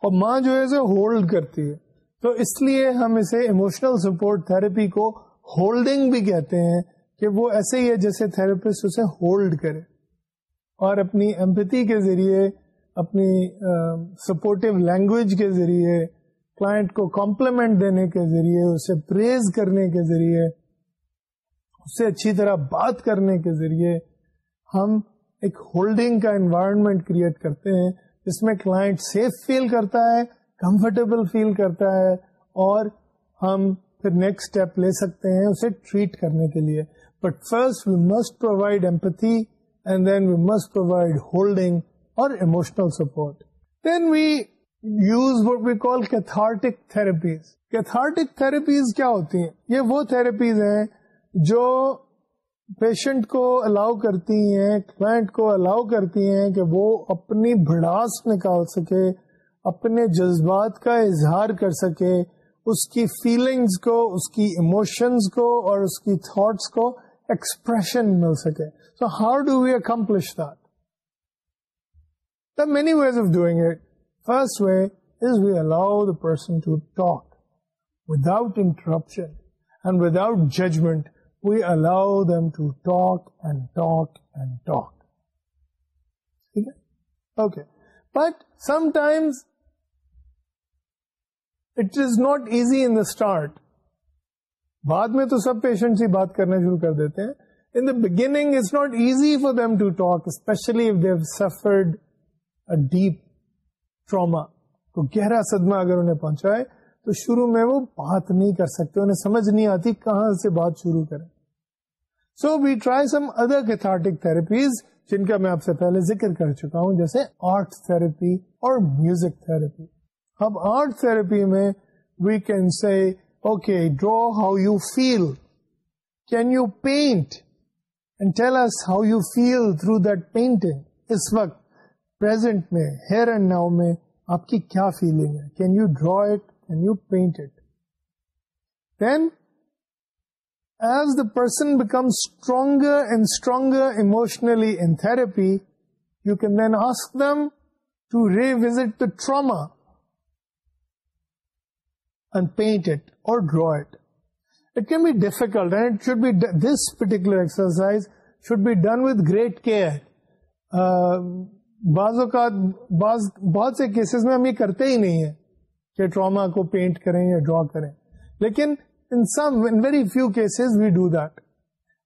اور ماں جو ہے اسے ہولڈ کرتی ہے۔ تو اس لیے ہم اسے ایموشنل سپورٹ تھراپی کو ہولڈنگ بھی کہتے ہیں کہ وہ ایسے ہی ہے جیسے تھراپسٹ اسے ہولڈ کرے۔ اور اپنی ایمپتی کے ذریعے، اپنی سپورٹو لینگویج کے ذریعے کلائنٹ کو کمپلیمنٹ دینے کے ذریعے، اسے پریز کرنے کے ذریعے، اسے اچھی طرح بات کرنے کے ذریعے ہم ایک ہولڈنگ کا انوائرمنٹ کریٹ کرتے ہیں، جس میں کلائنٹ سیف فیل کرتا ہے کمفرٹیبل فیل کرتا ہے، اور ہم پھر نیکسٹ اسٹیپ لے سکتے ہیں اسے ٹریٹ کرنے کے لیے۔ But first we must provide empathy and then we must provide holding اور emotional support then we use what we call cathartic therapies cathartic therapies کیا ہوتی ہیں؟ یہ وہ تھراپیز ہیں جو پیشنٹ کو الاؤ کرتی ہیں کلائنٹ کو الاؤ کرتی ہیں کہ وہ اپنی بڑاس نکال سکے، اپنے جذبات کا اظہار کر سکے، اس کی فیلنگس کو، اس کی ایموشنز کو اور اس کی تھاٹس کو ایکسپریشن مل سکے. So how do we accomplish that many ways of doing it first way is we allow the person to talk without interruption and without judgement we allow them to talk and talk and talk ٹھیک ہے okay but sometimes it is not easy in the start بعد میں تو سب patients ہی بات کرنا شروع کر دیتے ہیں۔ In the beginning it's not easy for them to talk especially if they've suffered deep trauma کو گہرا صدمہ اگر انہیں پہنچائے تو شروع میں وہ بات نہیں کر سکتے، انہیں سمجھ نہیں آتی کہاں سے بات شروع کریں۔ So we try some other cathartic therapies جن کا میں آپ سے پہلے ذکر کر چکا ہوں، جیسے آرٹ تھراپی اور میوزک تھراپی اب آرٹ تھراپی میں we can see okay draw how you feel can you paint and tell us how you feel through that painting اس وقت پرزینٹ میں ہیئر اینڈ ناؤ میں آپ کی کیا فیلنگ ہے؟ Can you draw it can you paint it then as the person become stronger and stronger emotionally in therapy you can then ask them to revisit the trauma and paint it اور draw it it can be difficult and should be this particular exercise should be done with great care بعض اوقات بعض بہت سے cases میں ہم یہ کرتے ہی نہیں ہیں کہ ٹراما کو پینٹ کریں یا ڈرا کریں. لیکن in some in very few cases we do that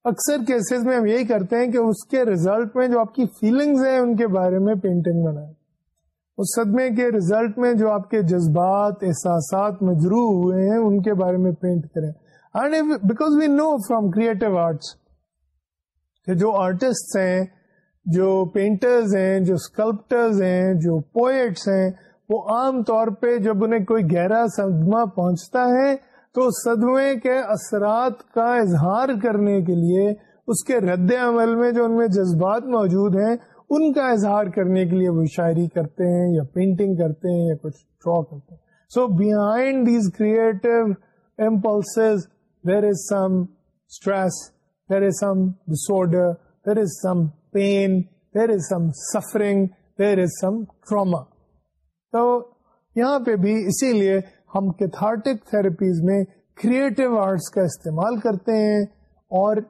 اکثر کیسز میں ہم یہی کرتے ہیں کہ اس کے ریزلٹ میں جو آپ کی فیلنگز ہیں ان کے بارے میں پینٹنگ بنائیں. اس صدمے کے ریزلٹ میں جو آپ کے جذبات، احساسات مجرو ہوئے ہیں، ان کے بارے میں پینٹ کریں. Because we know from creative arts کہ جو آرٹسٹ ہیں، جو پینٹرز ہیں، جو اسکلپٹرز ہیں، جو پوئٹس ہیں وہ عام طور پہ جب انہیں کوئی گہرا صدمہ پہنچتا ہے، تو صدمے کے اثرات کا اظہار کرنے کے لیے، اس کے رد عمل میں جو ان میں جذبات موجود ہیں، ان کا اظہار کرنے کے لیے وہ شاعری کرتے ہیں یا پینٹنگ کرتے ہیں یا کچھ ڈرا کرتے ہیں۔ So behind these creative impulse there is some stress there is some disorder there is some pain there is some suffering there is some trauma تو یہاں پہ بھی اسی لیے ہم کیتھارٹک تھراپیز میں کریٹو آرٹس کا استعمال کرتے ہیں اور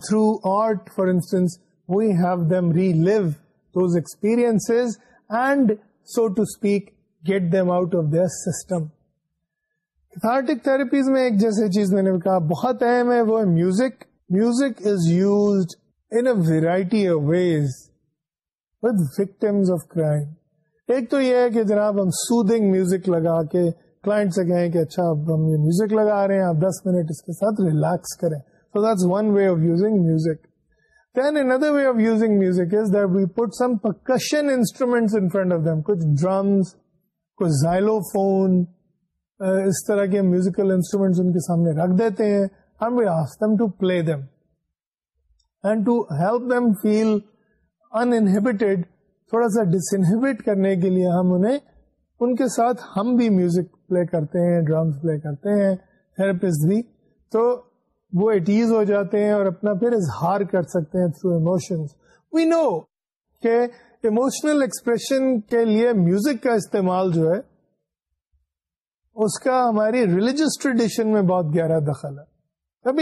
through art for instance we have them relive those experience and so to speak get them out of their system cathartic therapies میں ایک جیسے چیز میں نے کہا بہت اہم ہے، وہ music music is used in a variety of ways with victims of crime. ایک تو یہ ہے کہ جناب ہم سودنگ میوزک لگا کے کلائنٹ سے کہیں کہ اچھا اب ہم یہ میوزک لگا رہے ہیں، آپ دس منٹ اس کے ساتھ ریلیکس کریں۔ So that's one way of using music then another way of using music is that we put some percussion instruments in front of them کچھ ڈرمس کچھ زائلو فون اس طرح کے میوزیکل انسٹرومینٹس ان کے سامنے رکھ دیتے ہیں and we ask them to play them and to help them feel inhibited تھوڑا سا ڈسنہبٹ کرنے کے لیے ہم انہیں، ان کے ساتھ ہم بھی میوزک پلے کرتے ہیں ڈرامس پلے کرتے ہیں تھراپسٹ بھی۔ تو وہ ایٹیز ہو جاتے ہیں اور اپنا پھر اظہار کر سکتے ہیں تھرو ایموشنس وی نو کہ ایموشنل ایکسپریشن کے لیے میوزک کا استعمال جو ہے، اس کا ہماری ریلیجس ٹریڈیشن میں بہت گہرا دخل ہے۔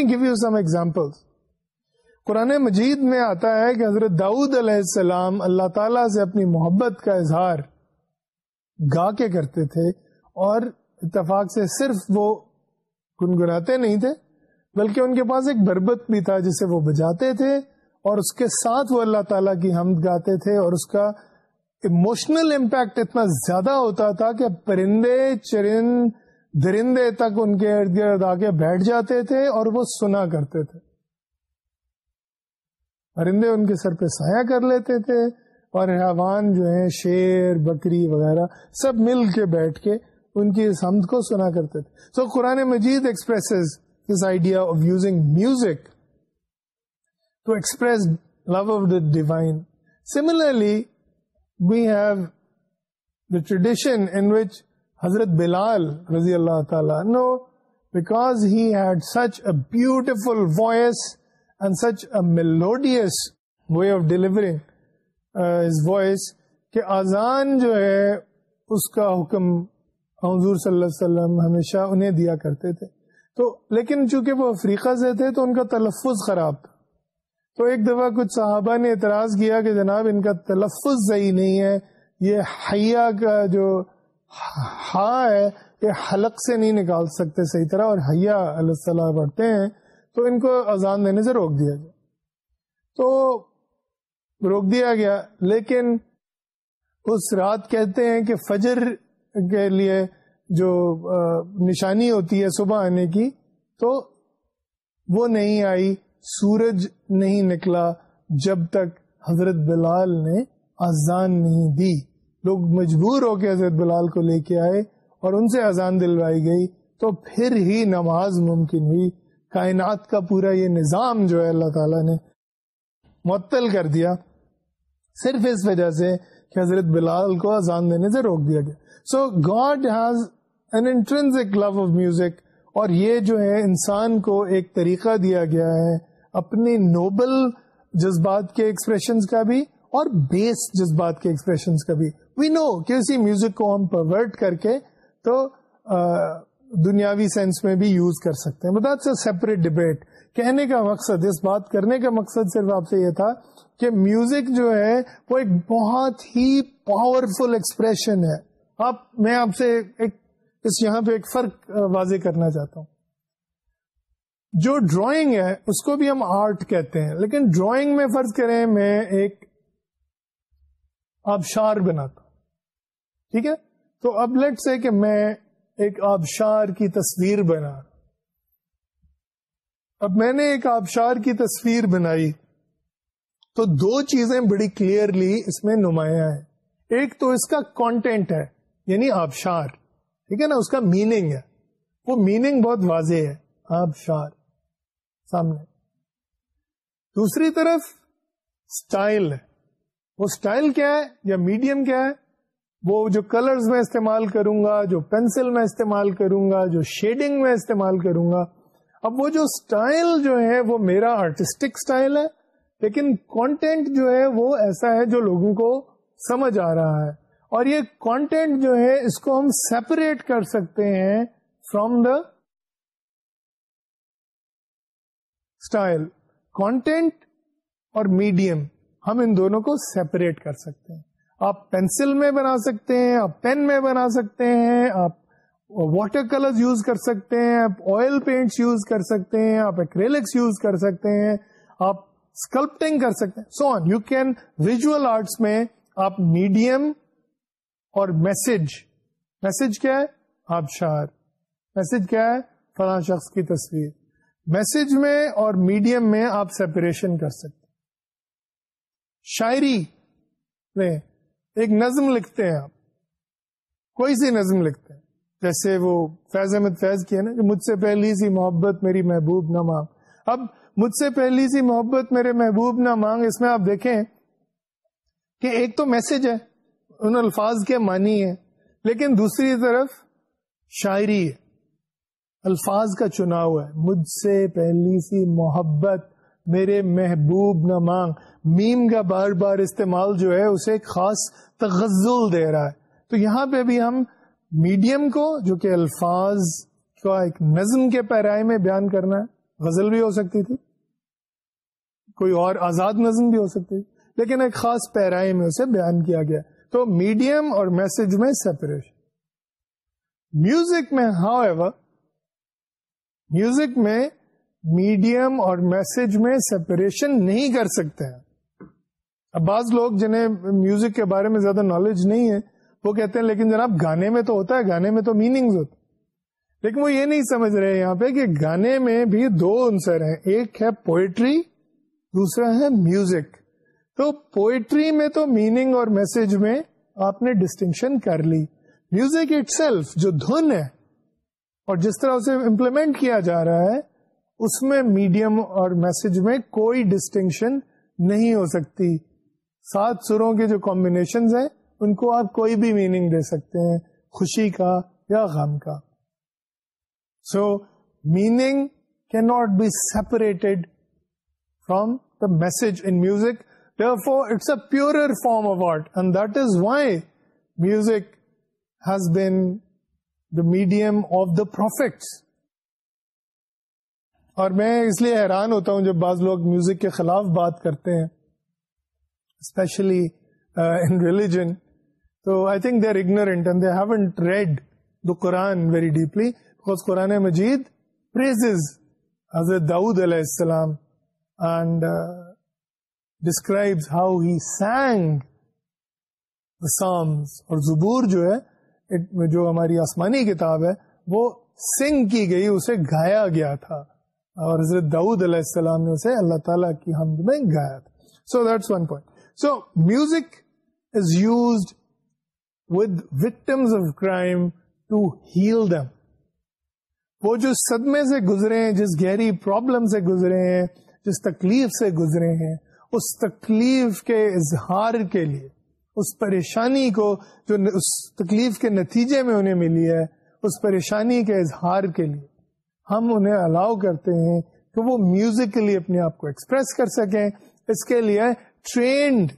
گیو یو سم ایگزامپل قرآن مجید میں آتا ہے کہ حضرت داؤد علیہ السلام اللہ تعالی سے اپنی محبت کا اظہار گا کے کرتے تھے اور اتفاق سے صرف وہ گنگناتے نہیں تھے، بلکہ ان کے پاس ایک بربت بھی تھا جسے وہ بجاتے تھے اور اس کے ساتھ وہ اللہ تعالیٰ کی حمد گاتے تھے اور اس کا اموشنل امپیکٹ اتنا زیادہ ہوتا تھا کہ پرندے چرند درندے تک ان کے ارد گرد آ کے بیٹھ جاتے تھے اور وہ سنا کرتے تھے۔ پرندے ان کے سر پہ سایہ کر لیتے تھے اور حیوان جو ہیں، شیر، بکری وغیرہ سب مل کے بیٹھ کے ان کی اس حمد کو سنا کرتے تھے۔ سو Quran Majeed express this idea of using music to express love of the divine similarly we have the tradition in which Hazrat Bilal رضی اللہ تعالی نو because he had such a beautiful voice and such a melodious way of delivering voice کہ آزان جو ہے، اس کا حکم حضور صلی اللہ علیہ وسلم ہمیشہ انہیں دیا کرتے تھے۔ تو لیکن چونکہ وہ افریقہ سے تھے، تو ان کا تلفظ خراب تھا۔ تو ایک دفعہ کچھ صحابہ نے اعتراض کیا کہ جناب، ان کا تلفظ صحیح نہیں ہے۔ یہ حیا کا جو ہا ہے، یہ حلق سے نہیں نکال سکتے صحیح طرح، اور حیا علیہ السلام پڑھتے ہیں۔ تو ان کو اذان دینے سے روک دیا گیا۔ تو روک دیا گیا، لیکن اس رات کہتے ہیں کہ فجر کے لیے جو نشانی ہوتی ہے صبح آنے کی، تو وہ نہیں آئی، سورج نہیں نکلا جب تک حضرت بلال نے اذان نہیں دی۔ لوگ مجبور ہو کے حضرت بلال کو لے کے آئے اور ان سے اذان دلوائی گئی، تو پھر ہی نماز ممکن ہوئی۔ کائنات کا پورا یہ نظام جو ہے اللہ تعالیٰ نے معطل کر دیا۔ صرف اس وجہ سے کہ حضرت بلال کو اذان دینے سے روک دیا گیا۔ So God has an intrinsic love of music اور یہ جو ہے انسان کو ایک طریقہ دیا گیا ہے اپنی نوبل جذبات کے ایکسپریشن کا بھی اور بیس جذبات کے ایکسپریشن کا بھی۔ وی نو کہ اسی میوزک کو ہم پرورٹ کر کے تو دنیاوی سینس میں بھی یوز کر سکتے ہیں۔ بتا سیپریٹ ڈبیٹ کہنے کا مقصد، اس بات کرنے کا مقصد صرف آپ سے یہ تھا کہ میوزک جو ہے، وہ ایک بہت ہی پاورفل ایکسپریشن ہے۔ آپ، میں آپ سے ایک، اس یہاں پہ ایک فرق واضح کرنا چاہتا ہوں۔ جو ڈرائنگ ہے، اس کو بھی ہم آرٹ کہتے ہیں۔ لیکن ڈرائنگ میں فرض کریں، میں ایک آبشار بناتا ہوں۔ ٹھیک ہے؟ تو اب لیٹ سے کہ میں ایک آبشار کی تصویر بنا۔ اب میں نے ایک آبشار کی تصویر بنائی۔ تو دو چیزیں بڑی کلیئرلی اس میں نمایاں ہیں۔ ایک تو اس کا کانٹینٹ ہے یعنی آبشار۔ ٹھیک ہے نا؟ اس کا میننگ ہے۔ وہ میننگ بہت واضح ہے۔ آبشار۔ سامنے۔ دوسری طرف اسٹائل ہے۔ وہ اسٹائل کیا ہے یا میڈیم کیا ہے؟ وہ جو کلرز میں استعمال کروں گا، جو پینسل میں استعمال کروں گا، جو شیڈنگ میں استعمال کروں گا، اب وہ جو اسٹائل جو ہے، وہ میرا آرٹسٹک اسٹائل ہے، لیکن کانٹینٹ جو ہے، وہ ایسا ہے جو لوگوں کو سمجھ آ رہا ہے۔ اور یہ کانٹینٹ جو ہے، اس کو ہم سیپریٹ کر سکتے ہیں فروم دا اسٹائل کانٹینٹ اور میڈیم ہم ان دونوں کو سیپریٹ کر سکتے ہیں۔ آپ پینسل میں بنا سکتے ہیں، آپ پین میں بنا سکتے ہیں، آپ واٹر کلر یوز کر سکتے ہیں، آپ آئل پینٹس یوز کر سکتے ہیں، آپ ایکریلکس یوز کر سکتے ہیں، آپ اسکلپٹنگ کر سکتے ہیں so on you can visual arts میں آپ میڈیم اور میسج میسج کیا ہے؟ آپ شار میسج کیا ہے؟ فلاں شخص کی تصویر. میسج میں اور میڈیم میں آپ سیپریشن کر سکتے شاعری میں ایک نظم لکھتے ہیں آپ۔ کوئی سی نظم لکھتے ہیں۔ جیسے وہ فیض احمد فیض کی ہے نا کہ مجھ سے پہلی سی محبت میری محبوب نہ مانگ۔ اب مجھ سے پہلی سی محبت میرے محبوب نہ مانگ، اس میں آپ دیکھیں کہ ایک تو میسج ہے، ان الفاظ کے معنی ہے لیکن دوسری طرف شاعری ہے۔ الفاظ کا چناؤ ہے۔ مجھ سے پہلی سی محبت میرے محبوب نہ مانگ۔ میم کا بار بار استعمال جو ہے، اسے ایک خاص تغزل دے رہا ہے۔ تو یہاں پہ بھی ہم میڈیم کو، جو کہ الفاظ کا ایک نظم کے پیرائے میں بیان کرنا ہے غزل بھی ہو سکتی تھی، کوئی اور آزاد نظم بھی ہو سکتی تھی، لیکن ایک خاص پیرائے میں اسے بیان کیا گیا۔ تو میڈیم اور میسج میں سیپریشن میوزک میں ہاؤ ایور میوزک میں میڈیم اور میسج میں سپریشن نہیں کر سکتے ہیں۔ اب بعض لوگ جنہیں میوزک کے بارے میں زیادہ نالج نہیں ہے، وہ کہتے ہیں، لیکن جناب، گانے میں تو ہوتا ہے، گانے میں تو میننگ ہوتے لیکن وہ یہ نہیں سمجھ رہے یہاں پہ کہ گانے میں بھی دو انسر ہیں۔ ایک ہے پوئٹری دوسرا ہے میوزک تو پوئٹری میں تو میننگ اور میسج میں آپ نے ڈسٹنکشن کر لی۔ میوزک اٹ سیلف جو دھن ہے اور جس طرح اسے امپلیمنٹ کیا جا رہا ہے اس میں میڈیم اور میسج میں کوئی ڈسٹنکشن نہیں ہو سکتی۔ سات سروں کے جو کمبینیشن ہیں، ان کو آپ کوئی بھی میننگ دے سکتے ہیں، خوشی کا یا غم کا۔ So meaning can not be separated from the message in music it's a pure form of art and that is why music has been the medium of the prophets اور میں اس لیے حیران ہوتا ہوں جب بعض لوگ میوزک کے خلاف بات کرتے ہیں اسپیشلی ان ریلیجن تو I think they are ignorant and they haven't read the Quran very deeply because Quran Majeed praises Hazrat Daud علیہ السلام and describe how he sang psalms اور زبور جو ہے جو ہماری آسمانی کتاب ہے، وہ سنگ کی گئی، اسے گایا گیا تھا۔ اور حضرت داؤد علیہ السلام نے اسے اللہ تعالیٰ کی حمد میں گایا تھا۔ So that's one point so music is used with victims of crime to heal them وہ جو صدمے سے گزرے ہیں، جس گہری پرابلم سے گزرے ہیں، جس تکلیف سے گزرے ہیں، اس تکلیف کے اظہار کے لیے، اس پریشانی کو جو اس تکلیف کے نتیجے میں انہیں ملی ہے، اس پریشانی کے اظہار کے لیے۔ ہم انہیں الاؤ کرتے ہیں کہ وہ میوزکلی اپنے آپ کو ایکسپریس کر سکیں۔ اس کے لیے ٹرینڈ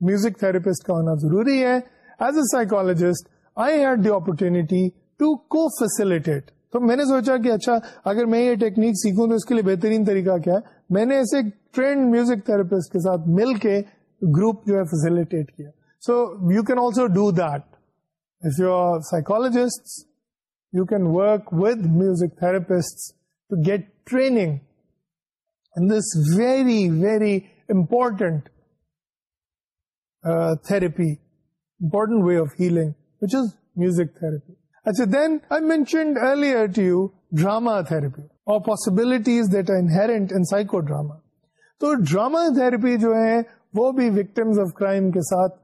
میوزک تھراپسٹ کا ہونا ضروری ہے۔ As a psychologist I had the opportunity to کو فیسلٹیٹ تو میں نے سوچا کہ اچھا اگر میں یہ ٹیکنیک سیکھوں تو اس کے لیے بہترین طریقہ کیا ہے۔ میں نے ایسے ٹرینڈ میوزک تھراپسٹ کے ساتھ مل کے گروپ جو ہے فیسلٹیٹ کیا۔ So you can also do that if you are psychologist you can work with music therapists to get training in this very, very important uh, therapy, important way of healing, which is music therapy. Achha, then I mentioned earlier to you drama therapy or possibilities that are inherent in psychodrama. تو drama therapy جو ہے وہ بھی victims of crime کے ساتھ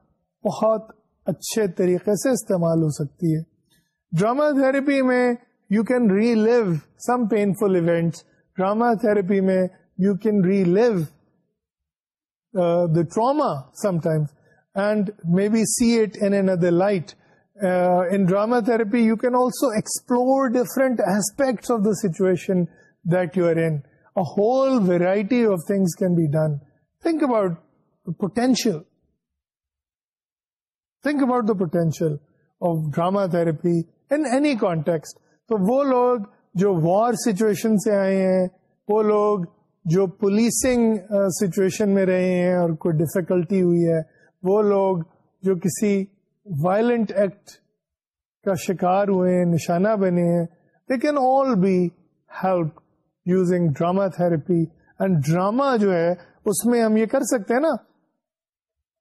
بہت اچھے طریقے سے استعمال ہو سکتی ہے ڈراما تھراپی میں you can relive some painful events drama therapy میں you can relive the trauma sometimes and maybe see it in other light in drama therapy you can also explore different aspects of the situation that you are in whole variety of things can be done think about potential think about the potential of drama therapy any context تو وہ لوگ جو وار situation سے آئے ہیں، وہ لوگ جو پولیسنگ سچویشن میں رہے ہیں اور کوئی ڈفیکلٹی ہوئی ہے، وہ لوگ جو کسی وائلنٹ ایکٹ کا شکار ہوئے ہیں، نشانہ بنے ہیں they can all be help using drama therapy and drama جو ہے، اس میں ہم یہ کر سکتے ہیں نا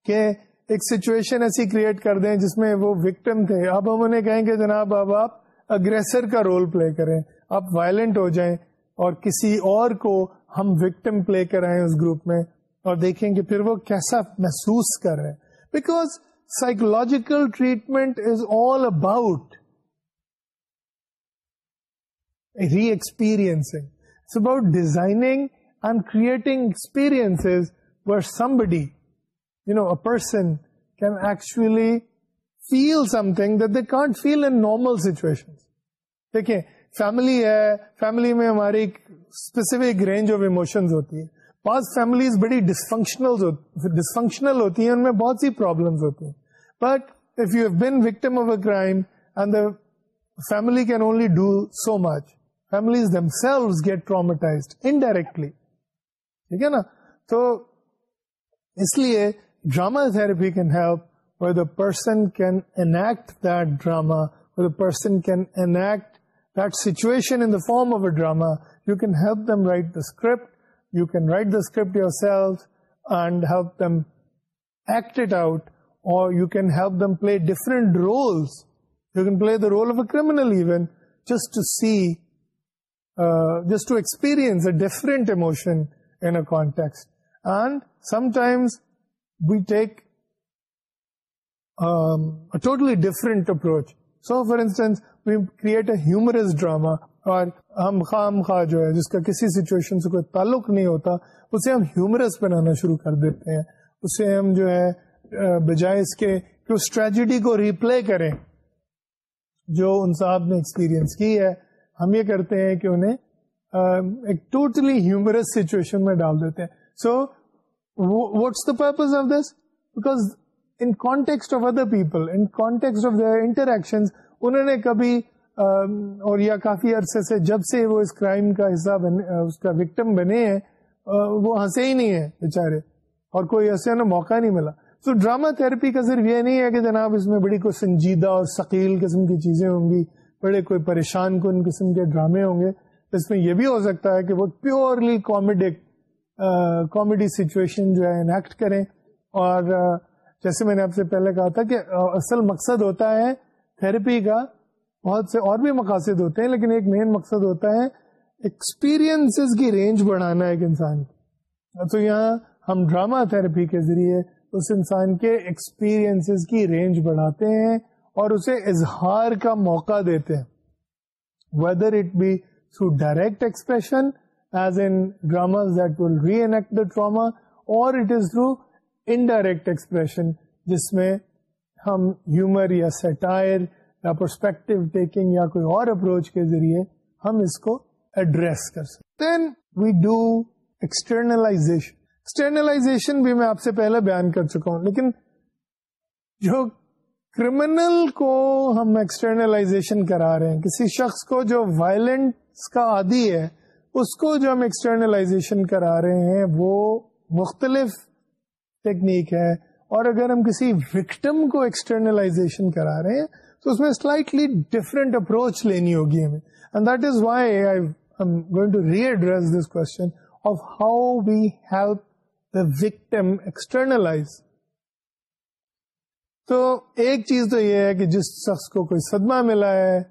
کہ ایک سچویشن ایسی کریٹ کر دیں جس میں وہ وکٹم تھے اب ہم انہیں کہیں کہ جناب اب آپ اگریسر کا رول پلے کریں، آپ وائلنٹ ہو جائیں اور کسی اور کو ہم وکٹم پلے کرائیں اس گروپ میں اور دیکھیں کہ پھر وہ کیسا محسوس کر رہے ہیں۔ Because psychological treatment is all about re experiencing it's about designing and creating experience where somebody you know, a person can actually feel something that they can't feel in normal situations. دیکھیں family ہے family میں ہماری ایک specific range of emotions ہوتی ہے بعض families بڑی dysfunctional dysfunctional ہوتی ہیں ان میں بہت سی پرابلمس ہوتی ہیں but if you have been victim of a crime and the family can only do so much families themselves get traumatised indirectly ٹھیک ہے نا تو اس لیے drama therapy can help the person can enact that drama the person can enact that situation in the form of a drama, you can help them write the script, you can write the script yourself and help them act it out, or you can help them play different roles. You can play the role of a criminal even, just to see, uh, just to experience a different emotion in a context. And sometimes we take um, a totally different approach. So for instance, create a humorous drama اور ہم خام خواہ جو ہے جس کا کسی situation سے کوئی تعلق نہیں ہوتا اسے ہم ہیومرس بنانا شروع کر دیتے ہیں۔ اسے ہم جو ہے بجائے اس کے کہ اس ٹریجڈی کو ریپلے کریں۔ جو ان صاحب نے ایکسپیرئنس کی ہے۔ ہم یہ کرتے ہیں کہ انہیں ایک ٹوٹلی ہیومرس سچویشن میں ڈال دیتے ہیں۔ So what's the purpose of this because in context of other people in context of their interaction انہوں نے کبھی اور یا کافی عرصے سے جب سے وہ اس کرائم کا حصہ بنے اس کا وکٹم بنے ہیں وہ ہنسے ہی نہیں ہے بےچارے اور کوئی ایسے نا موقع نہیں ملا تو ڈراما تھراپی کا صرف یہ نہیں ہے کہ جناب اس میں بڑی کوئی سنجیدہ اور ثقیل قسم کی چیزیں ہوں گی بڑے کوئی پریشان کن قسم کے ڈرامے ہوں گے اس میں یہ بھی ہو سکتا ہے کہ وہ پیورلی کامیڈک کامیڈی سچویشن جو ہے انیکٹ کریں۔ اور جیسے میں نے آپ سے پہلے کہا تھا کہ اصل مقصد ہوتا ہے تھراپی کا، بہت سے اور بھی مقاصد ہوتے ہیں، لیکن ایک مین مقصد ہوتا ہے ایکسپیرئنس کی رینج بڑھانا ایک انسان کی۔ تو یہاں ہم ڈراما تھراپی کے ذریعے اس انسان کے ایکسپیرئنس کی رینج بڑھاتے ہیں اور اسے اظہار کا موقع دیتے ہیں۔ Whether it be through direct expression as in drama that will re enact the drama اور it is through indirect expression جس میں ہم ہیومر یا سیٹائر یا پرسپیکٹو ٹیکنگ یا کوئی اور اپروچ کے ذریعے ہم اس کو ایڈریس کر سکتے then we do externalization externalization بھی میں آپ سے پہلے بیان کر چکا ہوں، لیکن جو کرمنل کو ہم ایکسٹرنلائزیشن کرا رہے ہیں، کسی شخص کو جو وائلنس کا عادی ہے اس کو جو ہم ایکسٹرنلائزیشن کرا رہے ہیں، وہ مختلف ٹیکنیک ہے۔ اور اگر ہم کسی وکٹم کو ایکسٹرنلائزیشن کرا رہے ہیں، تو اس میں سلائٹلی ڈفرنٹ اپروچ لینی ہوگی ہمیں۔ And that is why I going to re address this question of how we help the victim externalise تو ایک چیز تو یہ ہے کہ جس شخص کو کوئی صدمہ ملا ہے،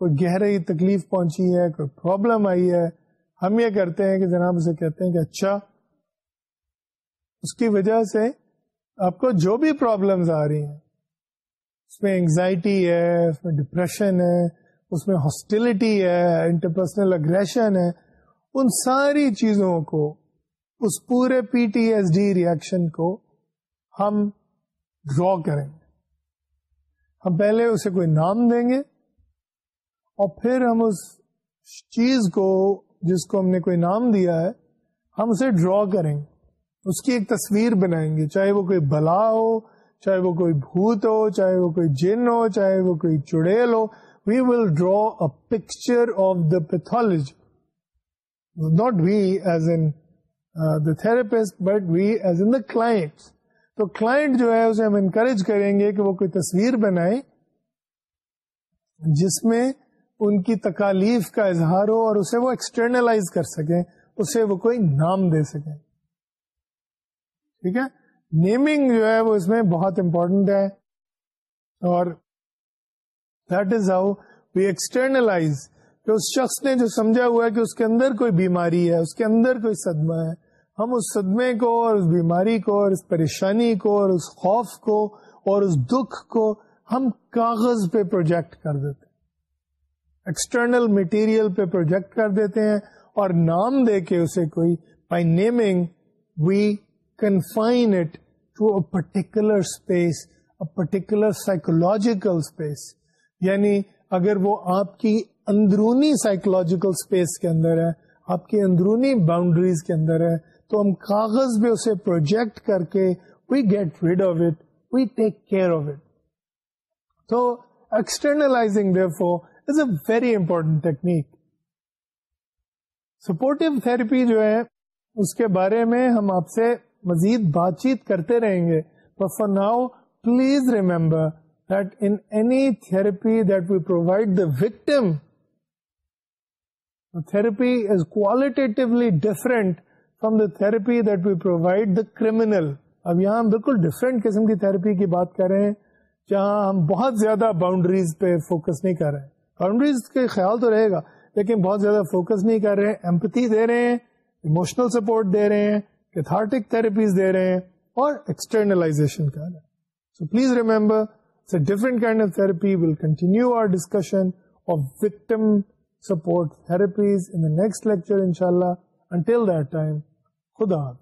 کوئی گہری تکلیف پہنچی ہے، کوئی پرابلم آئی ہے ہم یہ کرتے ہیں کہ جناب اسے کہتے ہیں کہ اچھا اس کی وجہ سے آپ کو جو بھی پرابلمس آ رہی ہیں، اس میں انگزائٹی ہے، اس میں ڈپریشن ہے، اس میں ہاسٹیلٹی ہے انٹرپرسنل اگریشن ہے، ان ساری چیزوں کو، اس پورے P T S D reaction کو ہم ڈرا کریں گے۔ ہم پہلے اسے کوئی نام دیں گے اور پھر ہم اس چیز کو جس کو ہم نے کوئی نام دیا ہے، ہم اسے ڈرا کریں۔ گے اس کی ایک تصویر بنائیں گے، چاہے وہ کوئی بلا ہو، چاہے وہ کوئی بھوت ہو، چاہے وہ کوئی جن ہو، چاہے وہ کوئی چڑیل ہو۔ We will draw a picture of the pathology not we as in the therapist but we as in the client تو کلائنٹ جو ہے، اسے ہم انکریج کریں گے کہ وہ کوئی تصویر بنائے، جس میں ان کی تکالیف کا اظہار ہو اور اسے وہ ایکسٹرنلائز کر سکیں، اسے وہ کوئی نام دے سکیں۔ ٹھیک ہے؟ نیمنگ جو ہے وہ اس میں بہت امپورٹنٹ ہے۔ اور that is how we externalize کہ اس شخص نے جو سمجھا ہوا ہے کہ اس کے اندر کوئی بیماری ہے، اس کے اندر کوئی صدمہ ہے۔ ہم اس صدمے کو اور اس بیماری کو اور اس پریشانی کو اور اس خوف کو اور اس دکھ کو ہم کاغذ پہ پروجیکٹ کر دیتے ایکسٹرنل مٹیریل پہ پروجیکٹ کر دیتے ہیں اور نام دے کے اسے کوئی by naming we confine it through a particular space, a particular psychological space. یعنی اگر وہ آپ کی اندرونی سائیکولوجیکل اسپیس کے اندر ہے آپ کی اندرونی باؤنڈریز کے اندر ہے تو ہم کاغذ بھی اسے پروجیکٹ کر کے we get rid of it we take care of it تو externalising for is a very important technique supportive therapy جو ہے اس کے بارے میں ہم آپ سے مزید بات چیت کرتے رہیں گے. For now please remember that in any therapy that we provide the victim, the therapy is qualitatively different from the therapy that we provide the criminal. اب یہاں ہم بالکل ڈفرینٹ قسم کی تھراپی کی بات کر رہے ہیں جہاں ہم بہت زیادہ باؤنڈریز پہ فوکس نہیں کر رہے۔ ہیں باؤنڈریز کے خیال تو رہے گا لیکن بہت زیادہ فوکس نہیں کر رہے ہیں ایمپتھی دے رہے ہیں ایموشنل سپورٹ دے رہے ہیں کیتھارٹک تھراپیز دے رہے ہیں اور ایکسٹرنلائزیشن کر رہے ہیں so please remember It's a different kind of therapy. We'll continue our discussion of victim support therapies in the next lecture, inshallah. Until that time, Khuda